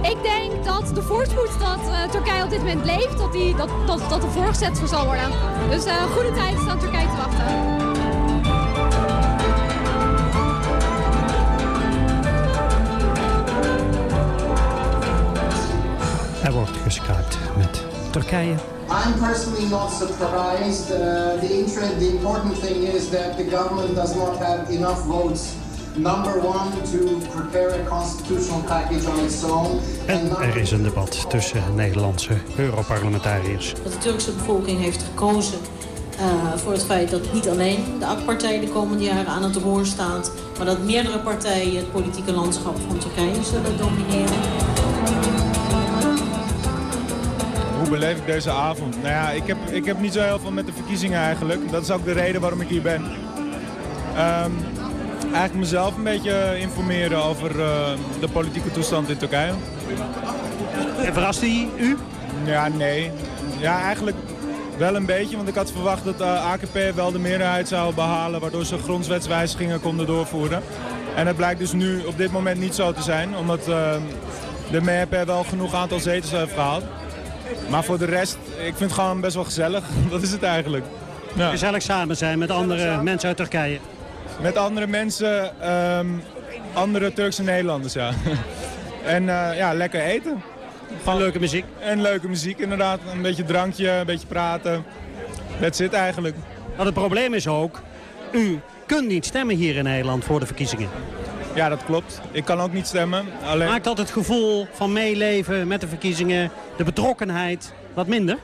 Speaker 35: Ik denk dat de voorspoed dat uh, Turkije op dit moment leeft, dat, die, dat, dat, dat er voorgezet voor zal worden. Dus uh, goede tijd is aan Turkije te wachten.
Speaker 25: Er wordt geschaakt met Turkije.
Speaker 36: I'm personally not surprised. Uh, the, the important thing is that the government does not have enough votes
Speaker 37: Number one, to prepare a constitutional package on its own.
Speaker 25: En er is een debat tussen Nederlandse Europarlementariërs.
Speaker 38: Dat de Turkse bevolking heeft gekozen eh, voor het feit dat niet alleen de AK-partij de komende jaren aan het roer staat... maar dat meerdere partijen het politieke landschap van Turkije zullen domineren.
Speaker 33: Hoe beleef ik deze avond? Nou ja, ik heb, ik heb niet zo heel veel met de verkiezingen eigenlijk. Dat is ook de reden waarom ik hier ben. Ehm, eigenlijk mezelf een beetje informeren over eh, de politieke toestand in Turkije.
Speaker 25: En verrast die u?
Speaker 33: Ja, nee. Ja, eigenlijk wel een beetje, want ik had verwacht dat eh, AKP wel de meerderheid zou behalen... waardoor ze grondwetswijzigingen konden doorvoeren. En het blijkt dus nu op dit moment niet zo te zijn, omdat uh, de MHP wel genoeg aantal zetels heeft gehaald. Maar voor de rest, ik vind het gewoon best wel gezellig. <laughs> Dat is het eigenlijk. Ja.
Speaker 25: Gezellig samen zijn met andere mensen uit Turkije.
Speaker 33: Met andere mensen, ehm, andere Turkse Nederlanders, ja. <laughs> en eh, ja, lekker eten.
Speaker 25: Gewoon leuke muziek.
Speaker 33: En leuke muziek, inderdaad. Een beetje drankje, een beetje praten. Dat zit eigenlijk.
Speaker 25: Maar het probleem is ook, u kunt niet stemmen hier in Nederland voor de verkiezingen.
Speaker 33: Ja, dat klopt. Ik kan ook niet stemmen. Alleen...
Speaker 25: Maakt dat het gevoel van meeleven met de verkiezingen, de betrokkenheid, wat minder?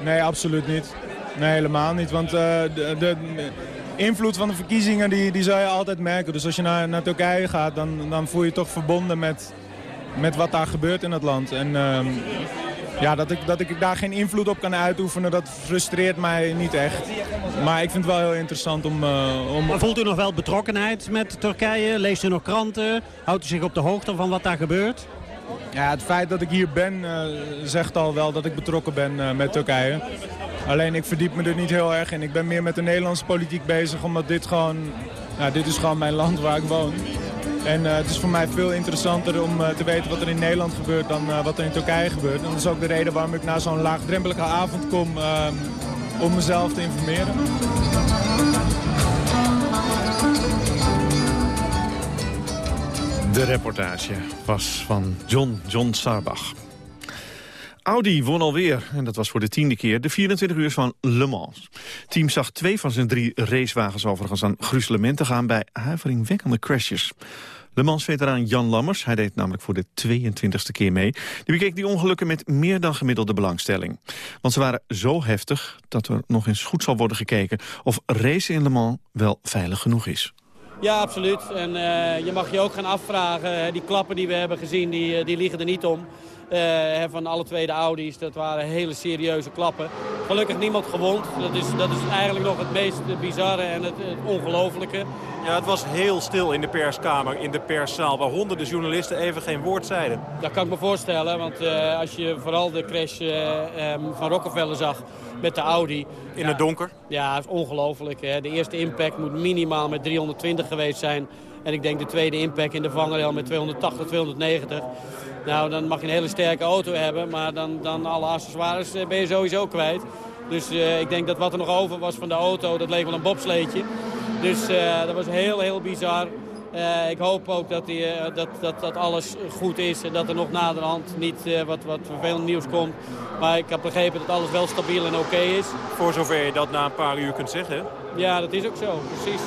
Speaker 33: Nee, absoluut niet. Nee, helemaal niet. Want uh, de, de, invloed van de verkiezingen die, die zou je altijd merken. Dus als je naar, naar Turkije gaat, dan, dan voel je je toch verbonden met, met wat daar gebeurt in het land. En uh, ja, dat ik, dat ik daar geen invloed op kan uitoefenen, dat frustreert mij niet echt. Maar ik vind het wel heel interessant om... Uh, om...
Speaker 25: Voelt u nog wel betrokkenheid met Turkije? Leest u nog kranten? Houdt u zich op de hoogte van wat daar gebeurt?
Speaker 33: Ja, het feit dat ik hier ben uh, zegt al wel dat ik betrokken ben uh, met Turkije. Alleen ik verdiep me er niet heel erg in. Ik ben meer met de Nederlandse politiek bezig, omdat dit gewoon... Dit is gewoon mijn land waar ik woon. En uh, het is voor mij veel interessanter om te weten wat er in Nederland gebeurt dan wat er in Turkije gebeurt. En dat is ook de reden waarom ik naar zo'n laagdrempelige avond kom om mezelf te informeren.
Speaker 3: De reportage was van John John Sarbach. Audi won alweer, en dat was voor de tiende keer, de 24 uur van Le Mans. Team zag twee van zijn drie racewagens overigens aan gruzelementen gaan bij huiveringwekkende crashes. Le Mans-veteraan Jan Lammers, hij deed namelijk voor de 22e keer mee... die bekeek die ongelukken met meer dan gemiddelde belangstelling. Want ze waren zo heftig dat er nog eens goed zal worden gekeken... of racen in Le Mans wel veilig genoeg is.
Speaker 39: Ja, absoluut. En uh, je mag je ook gaan afvragen, die klappen die we hebben gezien, die, die liegen er niet om. Uh, van alle twee de Audi's. Dat waren hele serieuze klappen. Gelukkig niemand gewond. Dat is, dat is eigenlijk nog het meest bizarre en het, het ongelofelijke.
Speaker 40: Ja, het was heel stil in de perskamer, in de perszaal... waar honderden journalisten even geen woord zeiden.
Speaker 39: Dat kan ik me voorstellen, want uh, als je vooral de crash uh, um, van Rockefeller zag met de Audi...
Speaker 40: In ja, het donker?
Speaker 39: Ja, dat is ongelooflijk. De eerste impact moet minimaal met 320 geweest zijn. En ik denk de tweede impact in de vangrail met 280, 290. Nou, dan mag je een hele sterke auto hebben, maar dan, dan alle accessoires ben je sowieso kwijt. Dus uh, ik denk dat wat er nog over was van de auto, dat leek wel een bobsleetje. Dus uh, dat was heel, heel bizar. Uh, ik hoop ook dat, die, dat, dat, dat alles goed is en dat er nog naderhand niet wat, wat vervelend nieuws komt. Maar ik heb begrepen dat alles wel stabiel en oké okay is.
Speaker 40: Voor zover je dat na een paar uur kunt zeggen.
Speaker 39: Ja, dat is ook zo, precies.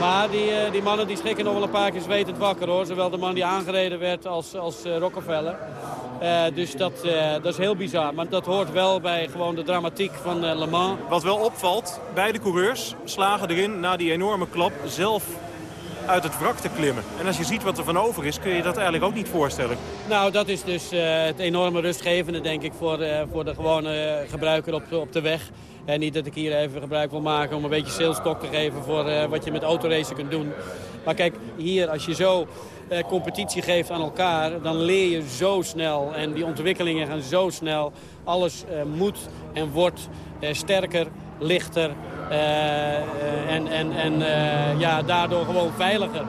Speaker 39: Maar die, die mannen die schrikken nog wel een paar keer zwetend wakker hoor. Zowel de man die aangereden werd als, als uh, Rockefeller. Uh, dus dat, dat is heel bizar. Maar dat hoort wel bij gewoon de dramatiek van Le Mans.
Speaker 40: Wat wel opvalt, beide coureurs slagen erin na die enorme klap zelf uit het wrak te klimmen. En als je ziet wat er van over is, kun je dat eigenlijk ook niet voorstellen.
Speaker 39: Nou, dat is dus het enorme rustgevende, denk ik, voor, voor de gewone gebruiker op, op de weg. En niet dat ik hier even gebruik wil maken om een beetje salestok te geven voor uh, wat je met autoracen kunt doen. Maar kijk, hier als je zo competitie geeft aan elkaar, dan leer je zo snel. En die ontwikkelingen gaan zo snel. Alles moet en wordt sterker, lichter en, en, en ja, daardoor gewoon veiliger.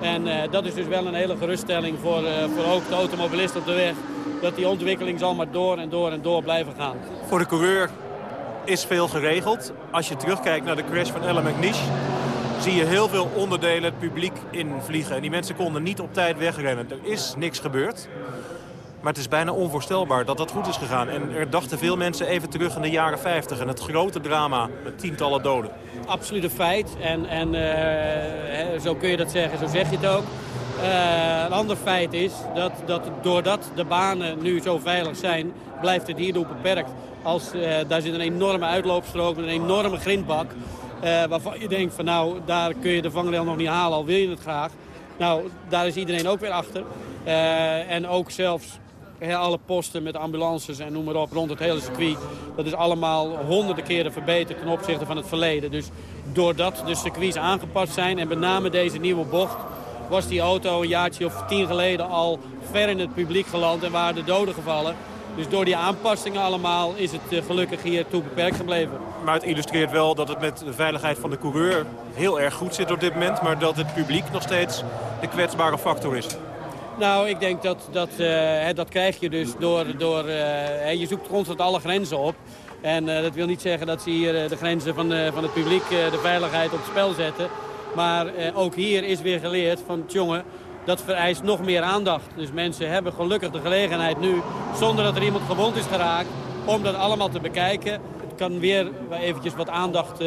Speaker 39: En dat is dus wel een hele geruststelling voor, voor ook de automobilist op de weg. Dat die ontwikkeling zal maar door en door en door blijven gaan.
Speaker 40: Voor de coureur is veel geregeld. Als je terugkijkt naar de crash van Ellen McNish... zie je heel veel onderdelen het publiek invliegen. En die mensen konden niet op tijd wegrennen. Er is niks gebeurd. Maar het is bijna onvoorstelbaar dat dat goed is gegaan. En er dachten veel mensen even terug in de jaren 50 en het grote drama met tientallen doden.
Speaker 39: Absoluut een feit. En, en eh, zo kun je dat zeggen, zo zeg je het ook. Eh, een ander feit is dat, dat doordat de banen nu zo veilig zijn, blijft het hierdoor beperkt. Als, eh, daar zit een enorme uitloopstrook een enorme grindbak. waarvan je denkt van nou, daar kun je de vangrail nog niet halen, al wil je het graag. Nou, daar is iedereen ook weer achter. En ook zelfs alle posten met ambulances en noem maar op rond het hele circuit. Dat is allemaal honderden keren verbeterd ten opzichte van het verleden. Dus doordat de circuits aangepast zijn en met name deze nieuwe bocht... was die auto een jaartje of tien geleden al ver in het publiek geland en waren de doden gevallen. Dus door die aanpassingen allemaal is het eh, gelukkig hiertoe beperkt gebleven.
Speaker 40: Maar het illustreert wel dat het met de veiligheid van de coureur heel erg goed zit op dit moment. Maar dat het publiek nog steeds de kwetsbare factor is.
Speaker 39: Nou, ik denk dat dat, eh, dat krijg je dus door... door eh, je zoekt constant alle grenzen op. En eh, dat wil niet zeggen dat ze hier de grenzen van, van het publiek, de veiligheid op het spel zetten. Maar ook hier is weer geleerd van, jongen, dat vereist nog meer aandacht. Dus mensen hebben gelukkig de gelegenheid nu, zonder dat er iemand gewond is geraakt, om dat allemaal te bekijken. Het kan weer eventjes wat aandacht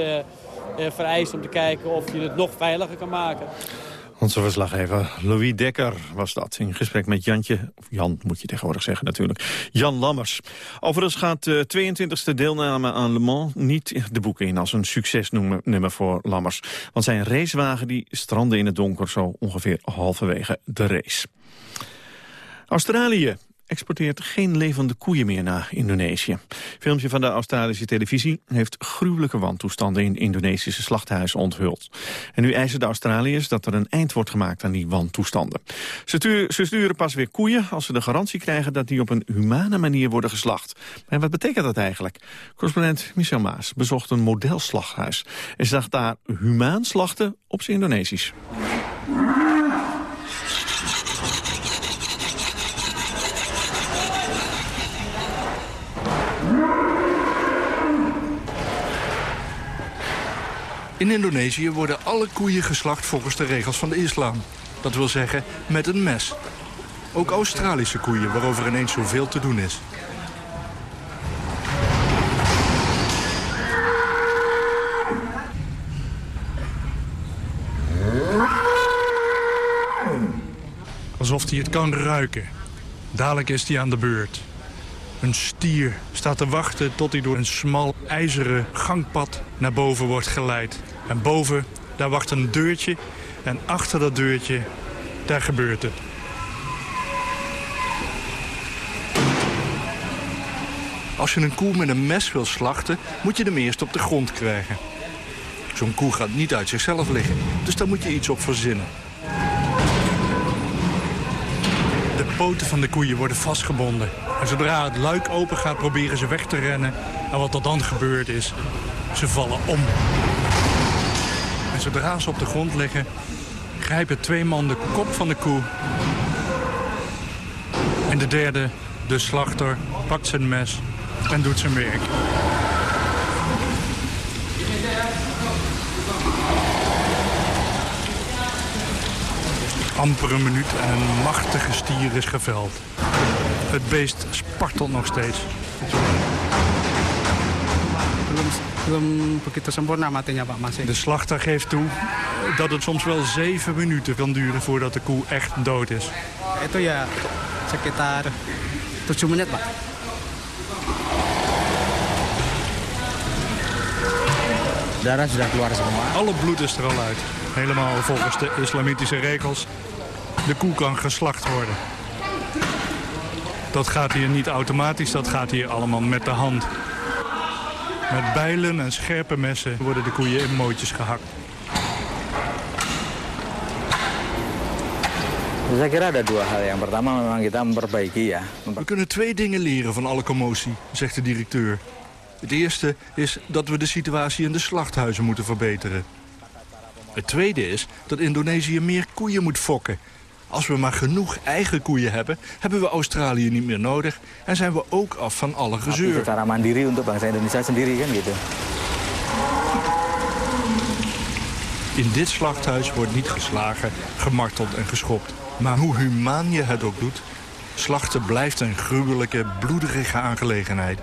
Speaker 39: vereisen om te kijken of je het nog veiliger kan maken.
Speaker 3: Onze verslaggever Louis Dekker was dat. In gesprek met Jantje, of Jan moet je tegenwoordig zeggen natuurlijk, Jan Lammers. Overigens gaat de 22e deelname aan Le Mans niet de boeken in als een succesnummer voor Lammers. Want zijn racewagen die strandde in het donker zo ongeveer halverwege de race. Australië exporteert geen levende koeien meer naar Indonesië. Filmpje van de Australische televisie heeft gruwelijke wantoestanden in Indonesische slachthuizen onthuld. En nu eisen de Australiërs dat er een eind wordt gemaakt aan die wantoestanden. Ze, sturen, pas weer koeien als ze de garantie krijgen dat die op een humane manier worden geslacht. En wat betekent dat eigenlijk? Correspondent Michel Maas bezocht een modelslachthuis en zag daar humaan slachten op zijn Indonesisch.
Speaker 27: In Indonesië worden alle koeien geslacht volgens de regels van de islam. Dat wil zeggen met een mes. Ook Australische koeien, waarover ineens zoveel te doen is. Alsof hij het kan ruiken. Dadelijk is hij aan de beurt. Een stier staat te wachten tot hij door een smal ijzeren gangpad naar boven wordt geleid. En boven, daar wacht een deurtje. En achter dat deurtje, daar gebeurt het. Als je een koe met een mes wil slachten, moet je hem eerst op de grond krijgen. Zo'n koe gaat niet uit zichzelf liggen, dus daar moet je iets op verzinnen. Poten van de koeien worden vastgebonden. En zodra het luik open gaat, proberen ze weg te rennen. En wat er dan gebeurt is, ze vallen om. En zodra ze op de grond liggen, grijpen twee man de kop van de koe. En de derde, de slachter, pakt zijn mes en doet zijn werk. Amper een minuut en een machtige stier is geveld. Het beest spartelt nog steeds. De slachter geeft toe dat het soms wel zeven minuten kan duren voordat de koe echt dood is.
Speaker 41: Itu ya sekitar 7 menit Pak.
Speaker 27: Darah sudah keluar semua. Alle bloed is er al uit. Helemaal volgens de islamitische regels. De koe kan geslacht worden. Dat gaat hier niet automatisch, dat gaat hier allemaal met de hand. Met bijlen en scherpe messen worden de koeien in mootjes gehakt.
Speaker 42: Saya kira ada dua hal. Yang pertama memang kita memperbaiki ya.
Speaker 27: We kunnen twee dingen leren van alle commotie, zegt de directeur. Het eerste is dat we de situatie in de slachthuizen moeten verbeteren. Het tweede is dat Indonesië meer koeien moet fokken. Als we maar genoeg eigen koeien hebben, hebben we Australië niet meer nodig... en zijn we ook af van alle gezeur. In dit slachthuis wordt niet geslagen, gemarteld en geschopt. Maar hoe humaan je het ook doet, Slachten blijft een gruwelijke, bloederige aangelegenheid.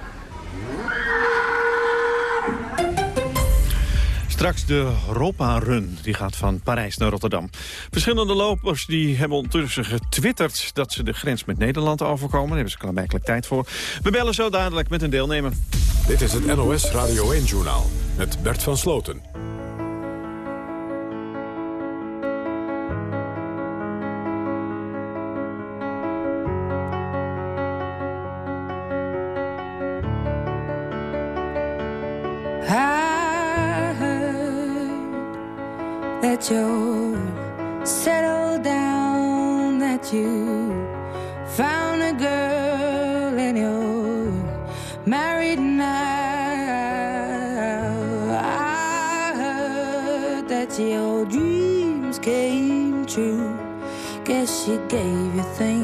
Speaker 3: Straks de Europa-run, die gaat van Parijs naar Rotterdam. Verschillende lopers die hebben ondertussen getwitterd... dat ze de grens met Nederland overkomen. Daar hebben ze klaarblijkelijk tijd voor. We bellen zo dadelijk met een deelnemer.
Speaker 2: Dit is het NOS Radio 1-journaal met Bert van Sloten.
Speaker 43: She gave you things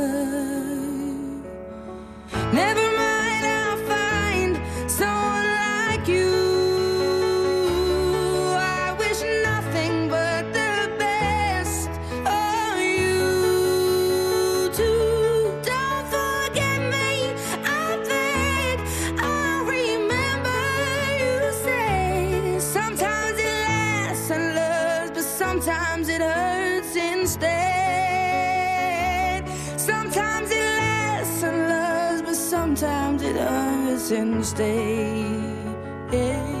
Speaker 43: Instead. Sometimes it lasts and loves, but sometimes it hurts instead. You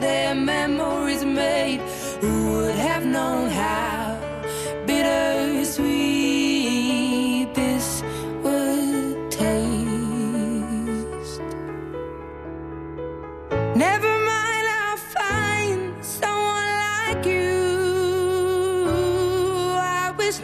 Speaker 43: Their memories made. Who would have known how bittersweet this would taste? Never mind, I'll find someone like you. I wish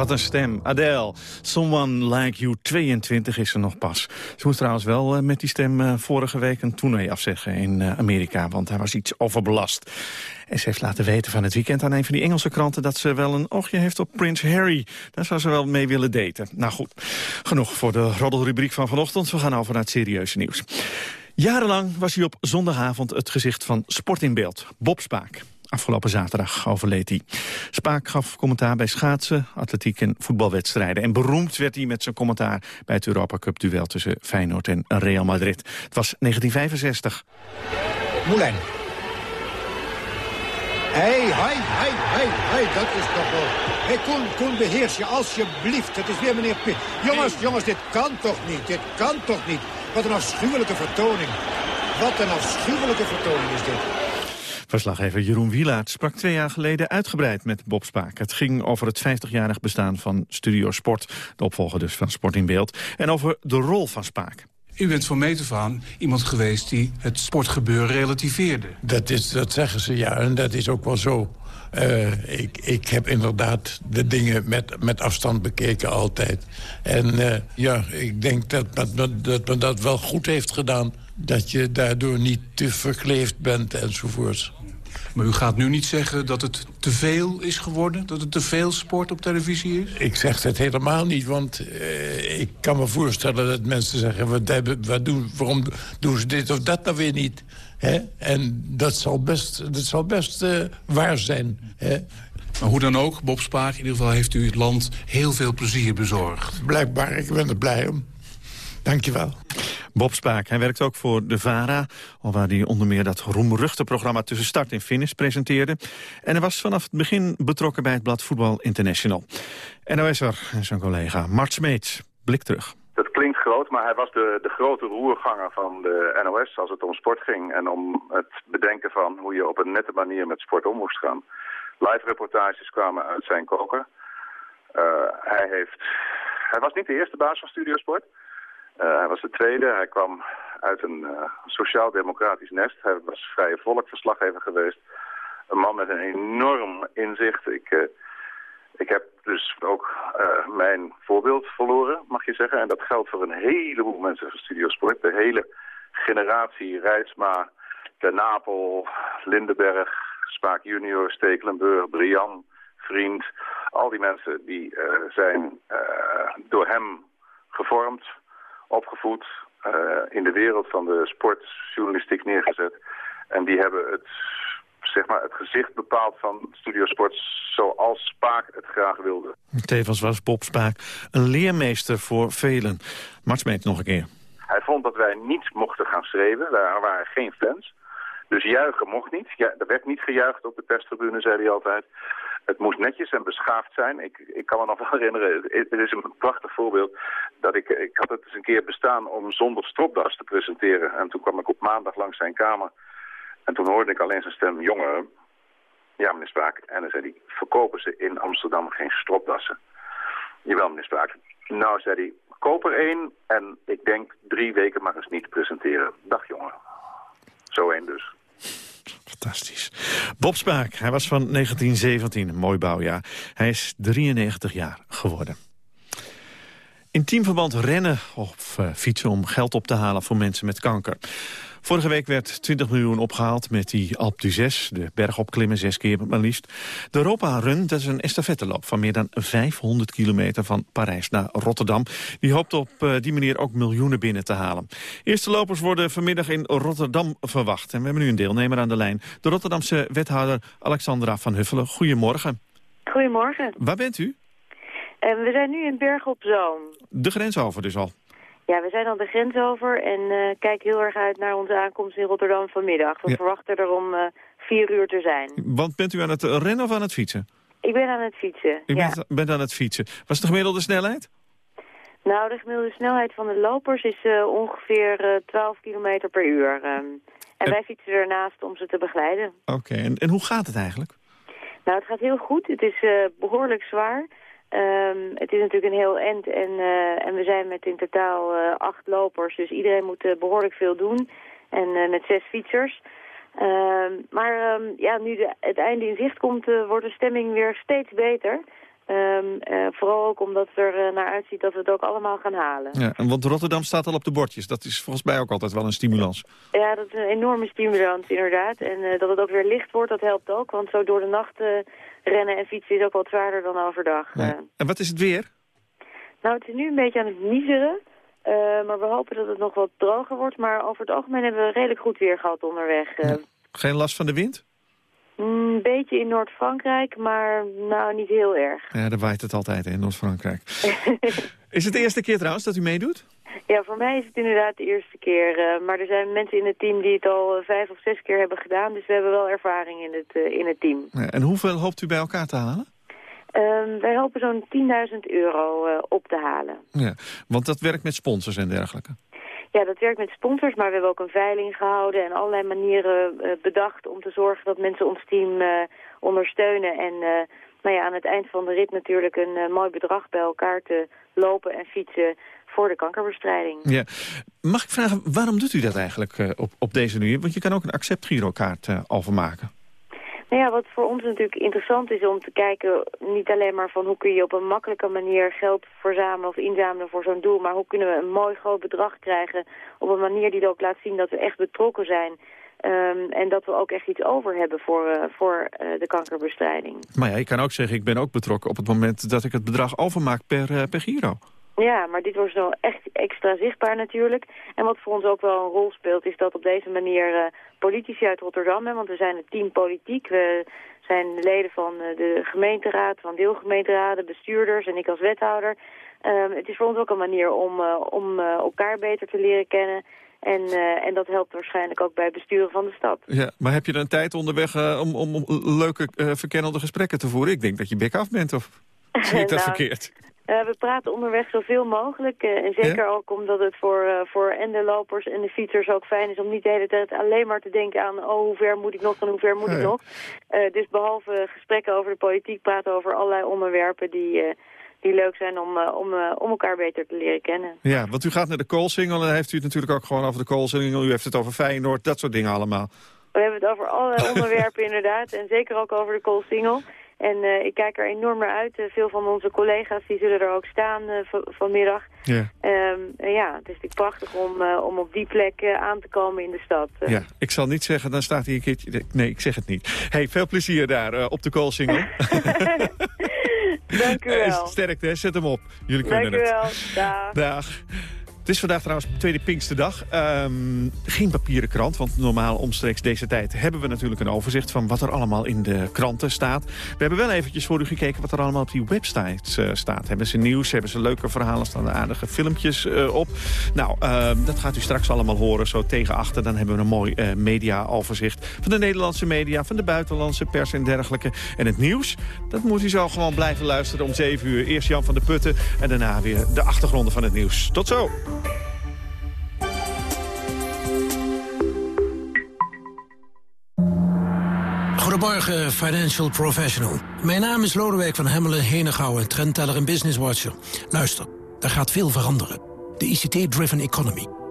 Speaker 3: wat een stem. Adele, Someone Like You, 22 is ze nog pas. Ze moest trouwens wel eh, met die stem eh, vorige week een tournee afzeggen in eh, Amerika, want hij was iets overbelast. En ze heeft laten weten van het weekend aan een van die Engelse kranten... dat ze wel een oogje heeft op Prins Harry. Daar zou ze wel mee willen daten. Nou goed, genoeg voor de roddelrubriek van vanochtend. We gaan over naar het serieuze nieuws. Jarenlang was hij op zondagavond het gezicht van Sport in Beeld. Bob Spaak. Afgelopen zaterdag overleed hij. Spaak gaf commentaar bij schaatsen, atletiek en voetbalwedstrijden. En beroemd werd hij met zijn commentaar bij het Europa Cup duel tussen Feyenoord en Real Madrid. Het was 1965.
Speaker 44: Moulijn. Hé, hé, hé, hé, dat is toch wel... Hé, hey, Koen, Koen, beheers je alsjeblieft. Het is weer meneer Pitt. Jongens, jongens, dit kan toch niet? Dit kan toch niet? Wat een afschuwelijke vertoning. Wat een afschuwelijke vertoning is dit.
Speaker 3: Verslaggever Jeroen Wielaert sprak twee jaar geleden uitgebreid met Bob Spaak. Het ging over het 50-jarig bestaan van Studio Sport, de opvolger dus van Sport in Beeld, en over de rol van Spaak.
Speaker 45: U bent van meet af aan iemand geweest die het sportgebeuren relativeerde.
Speaker 46: Dat, is, dat zeggen ze, ja, en dat is ook wel zo. Uh, ik, ik heb inderdaad de dingen met, met afstand bekeken altijd. En uh, ja, ik denk dat, dat, dat men dat wel goed heeft gedaan. Dat je daardoor niet te verkleefd bent enzovoorts.
Speaker 45: Maar u gaat nu niet zeggen dat het te veel is geworden? Dat het te veel sport op televisie is?
Speaker 46: Ik zeg het helemaal niet, want uh, ik kan me voorstellen dat mensen zeggen... Wat, wat doen, waarom doen ze dit of dat nou weer niet? Hè? En dat zal best, dat zal best uh, waar zijn. Hè?
Speaker 45: Maar hoe dan ook, Bob Spaak, in ieder geval heeft u het land heel veel plezier bezorgd.
Speaker 46: Blijkbaar, ik ben er blij om. Dankjewel.
Speaker 3: Bob Spaak, hij werkt ook voor de VARA... waar hij onder meer dat roemruchte programma tussen start en finish presenteerde. En hij was vanaf het begin betrokken bij het blad Voetbal International. NOS'er en zijn collega Mart Smeets, blik terug.
Speaker 47: Dat klinkt groot, maar hij was de, de grote roerganger van de NOS als het om sport ging... en om het bedenken van hoe je op een nette manier met sport om moest gaan. Live reportages kwamen uit zijn koker. Uh, hij, heeft, hij was niet de eerste baas van Studiosport... Uh, hij was de tweede. Hij kwam uit een uh, sociaal-democratisch nest. Hij was vrije volkverslaggever geweest. Een man met een enorm inzicht. Ik, uh, ik heb dus ook mijn voorbeeld verloren, mag je zeggen. En dat geldt voor een heleboel mensen van Studio Sport. De hele generatie Rijtsma, De Napel, Lindenberg, Spaak junior, Stekelenburg, Brian, Vriend. Al die mensen die zijn door hem gevormd opgevoed, uh, in de wereld van de sportjournalistiek neergezet. En die hebben het, zeg maar, het gezicht bepaald van Studiosport zoals Spaak het graag wilde.
Speaker 3: Tevens was Bob Spaak een leermeester voor velen. Mats meet nog een keer.
Speaker 47: Hij vond dat wij niet mochten gaan schreeuwen. Daar waren geen fans. Dus juichen mocht niet. Ja, er werd niet gejuicht op de perstribune, zei hij altijd. Het moest netjes en beschaafd zijn. Ik, ik kan me nog wel <laughs> herinneren, het is een prachtig voorbeeld... dat ik, ik had het eens een keer bestaan om zonder stropdas te presenteren. En toen kwam ik op maandag langs zijn kamer. En toen hoorde ik alleen zijn stem, jongen... Ja, meneer Spraak. En dan zei hij, verkopen ze in Amsterdam geen stropdassen? Jawel, meneer Spraak. Nou, zei hij, koop er één en ik denk drie weken mag eens niet presenteren. Dag, jongen. Zo één dus.
Speaker 3: Fantastisch. Bob Spaak, hij was van 1917, een mooi bouwjaar. Hij is 93 jaar geworden. In teamverband rennen of uh, fietsen om geld op te halen voor mensen met kanker. Vorige week werd 20 miljoen opgehaald met die Alp du 6, de bergopklimmen, zes keer maar liefst. De Europa Run, dat is een estafetteloop van meer dan 500 kilometer van Parijs naar Rotterdam. Die hoopt op uh, die manier ook miljoenen binnen te halen. Eerste lopers worden vanmiddag in Rotterdam verwacht. En we hebben nu een deelnemer aan de lijn. De Rotterdamse wethouder Alexandra van Huffelen. Goedemorgen.
Speaker 48: Goedemorgen.
Speaker 3: Waar bent u?
Speaker 48: Uh, we zijn nu in Berg op Zoom.
Speaker 3: De grens over dus al?
Speaker 48: Ja, we zijn al de grens over en uh, kijk heel erg uit naar onze aankomst in Rotterdam vanmiddag. We ja. verwachten er om uh, vier uur te zijn.
Speaker 3: Want bent u aan het rennen of aan het fietsen?
Speaker 48: Ik ben aan het fietsen,
Speaker 3: U
Speaker 48: ja.
Speaker 3: bent, bent aan het fietsen. Was de gemiddelde snelheid?
Speaker 48: Nou, de gemiddelde snelheid van de lopers is uh, ongeveer 12 kilometer per uur. Um, en wij fietsen ernaast om ze te begeleiden.
Speaker 3: Oké, okay. en, en hoe gaat het eigenlijk?
Speaker 48: Nou, het gaat heel goed. Het is behoorlijk zwaar. Um, het is natuurlijk een heel end en, uh, en we zijn met in totaal uh, acht lopers. Dus iedereen moet uh, behoorlijk veel doen. En met zes fietsers. Um, maar um, ja, nu de, het einde in zicht komt, wordt de stemming weer steeds beter. Ehm, eh, vooral ook omdat het er eh, naar uitziet dat we het ook allemaal gaan halen.
Speaker 3: Ja, en want Rotterdam staat al op de bordjes. Dat is volgens mij ook altijd wel een stimulans.
Speaker 48: Ja, dat is een enorme stimulans inderdaad. En eh, dat het ook weer licht wordt, dat helpt ook. Want zo door de nacht rennen en fietsen is ook wat zwaarder dan overdag.
Speaker 3: En wat is het weer?
Speaker 48: Nou, het is nu een beetje aan het niezeren. maar we hopen dat het nog wat droger wordt. Maar over het algemeen hebben we redelijk goed weer gehad onderweg.
Speaker 3: Geen last van de wind?
Speaker 48: Een beetje in Noord-Frankrijk, maar nou niet heel erg.
Speaker 3: Ja, daar waait het altijd in Noord-Frankrijk. <laughs> is het de eerste keer trouwens dat u meedoet?
Speaker 48: Ja, voor mij is het inderdaad de eerste keer. Uh, maar er zijn mensen in het team die het al uh, vijf of zes keer hebben gedaan. Dus we hebben wel ervaring in het, uh, in het team.
Speaker 3: Ja, en hoeveel hoopt u bij elkaar te halen?
Speaker 48: Um, wij hopen zo'n 10.000 euro op te halen.
Speaker 3: Ja, want dat werkt met sponsors en dergelijke.
Speaker 48: Ja, dat werkt met sponsors, maar we hebben ook een veiling gehouden en allerlei manieren uh, bedacht om te zorgen dat mensen ons team uh, ondersteunen. En uh, nou ja, aan het eind van de rit natuurlijk een mooi bedrag bij elkaar te lopen en fietsen voor de kankerbestrijding.
Speaker 3: Ja. Mag ik vragen, waarom doet u dat eigenlijk op, op deze manier? Want je kan ook een accept-girokaart overmaken.
Speaker 48: Nou ja, wat voor ons natuurlijk interessant is om te kijken... niet alleen maar van hoe kun je op een makkelijke manier geld verzamelen of inzamelen voor zo'n doel... maar hoe kunnen we een mooi groot bedrag krijgen op een manier die ook laat zien dat we echt betrokken zijn... Um, en dat we ook echt iets over hebben voor, uh, voor uh, de kankerbestrijding.
Speaker 3: Maar ja, ik kan ook zeggen, ik ben ook betrokken op het moment dat ik het bedrag overmaak per, uh, per giro.
Speaker 48: Ja, maar dit wordt zo echt extra zichtbaar natuurlijk. En wat voor ons ook wel een rol speelt, is dat op deze manier uh, politici uit Rotterdam, hè, want we zijn het team politiek, we zijn leden van uh, de gemeenteraad, van deelgemeenteraden, bestuurders en ik als wethouder. Um, het is voor ons ook een manier om, uh, om elkaar beter te leren kennen. En, en dat helpt waarschijnlijk ook bij besturen van de stad.
Speaker 3: Ja, maar heb je dan tijd onderweg om, om, om leuke verkennende gesprekken te voeren? Ik denk dat je bek af bent, of zie ik <laughs> dat nou, verkeerd?
Speaker 48: Uh, we praten onderweg zoveel mogelijk. Uh, en zeker ja? ook omdat het voor, uh, voor en de lopers en de fietsers ook fijn is om niet de hele tijd alleen maar te denken aan oh, hoe ver moet ik nog en hoe ver moet ja, ik nog. dus behalve gesprekken over de politiek praten over allerlei onderwerpen die, die leuk zijn om, om, om elkaar beter te leren kennen.
Speaker 3: Ja, want u gaat naar de koolsingel en dan heeft u het natuurlijk ook gewoon over de koolsingel. U heeft het over Feyenoord, dat soort dingen allemaal.
Speaker 48: We hebben het over allerlei <laughs> onderwerpen inderdaad en zeker ook over de koolsingel. En uh, ik kijk er enorm naar uit. Uh, veel van onze collega's die zullen er ook staan uh, vanmiddag.
Speaker 3: Ja.
Speaker 48: Um, ja, het is natuurlijk prachtig om, om op die plek aan te komen in de stad.
Speaker 3: Ja, ik zal niet zeggen, dan staat hij een keertje... Nee, ik zeg het niet. Hey, veel plezier daar op de koolsingel. <laughs>
Speaker 48: Dank u wel.
Speaker 3: Sterkte, zet hem op. Jullie kunnen
Speaker 48: Dank u
Speaker 3: wel.
Speaker 48: Dag.
Speaker 3: Dag. Het is vandaag trouwens tweede Pinksterdag. Um, geen papieren krant, want normaal omstreeks deze tijd... hebben we natuurlijk een overzicht van wat er allemaal in de kranten staat. We hebben wel eventjes voor u gekeken wat er allemaal op die websites uh, staat. Hebben ze nieuws, hebben ze leuke verhalen, staan er aardige filmpjes uh, op. Nou, uh, dat gaat u straks allemaal horen, zo tegen achter. Dan hebben we een mooi uh, media-overzicht van de Nederlandse media... van de buitenlandse pers en dergelijke. En het nieuws, dat moet u zo gewoon blijven luisteren om 7 uur. Eerst Jan van der Putten en daarna weer de achtergronden van het nieuws. Tot zo!
Speaker 49: Goedemorgen, financial professional. Mijn naam is Lodewijk van Hemmelen, Henegouwen, trendteller en business watcher. Luister, er gaat veel veranderen. De ICT-driven economy.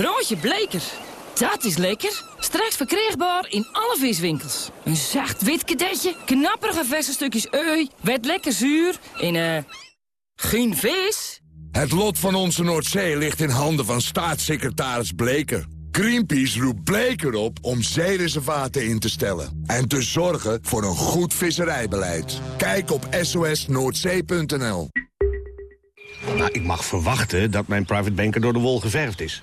Speaker 50: Broodje Bleker. Dat is lekker. Straks verkrijgbaar in alle viswinkels. Een zacht wit kadetje, knapperige verse stukjes ui, wet lekker zuur en eh... geen vis?
Speaker 51: Het lot van onze Noordzee ligt in handen van staatssecretaris Bleker. Greenpeace roept Bleker op om zeereservaten in te stellen... en te zorgen voor een goed visserijbeleid. Kijk op sosnoordzee.nl.
Speaker 52: Nou, ik mag verwachten dat mijn private banker door de wol geverfd is.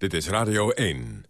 Speaker 2: Dit is Radio 1.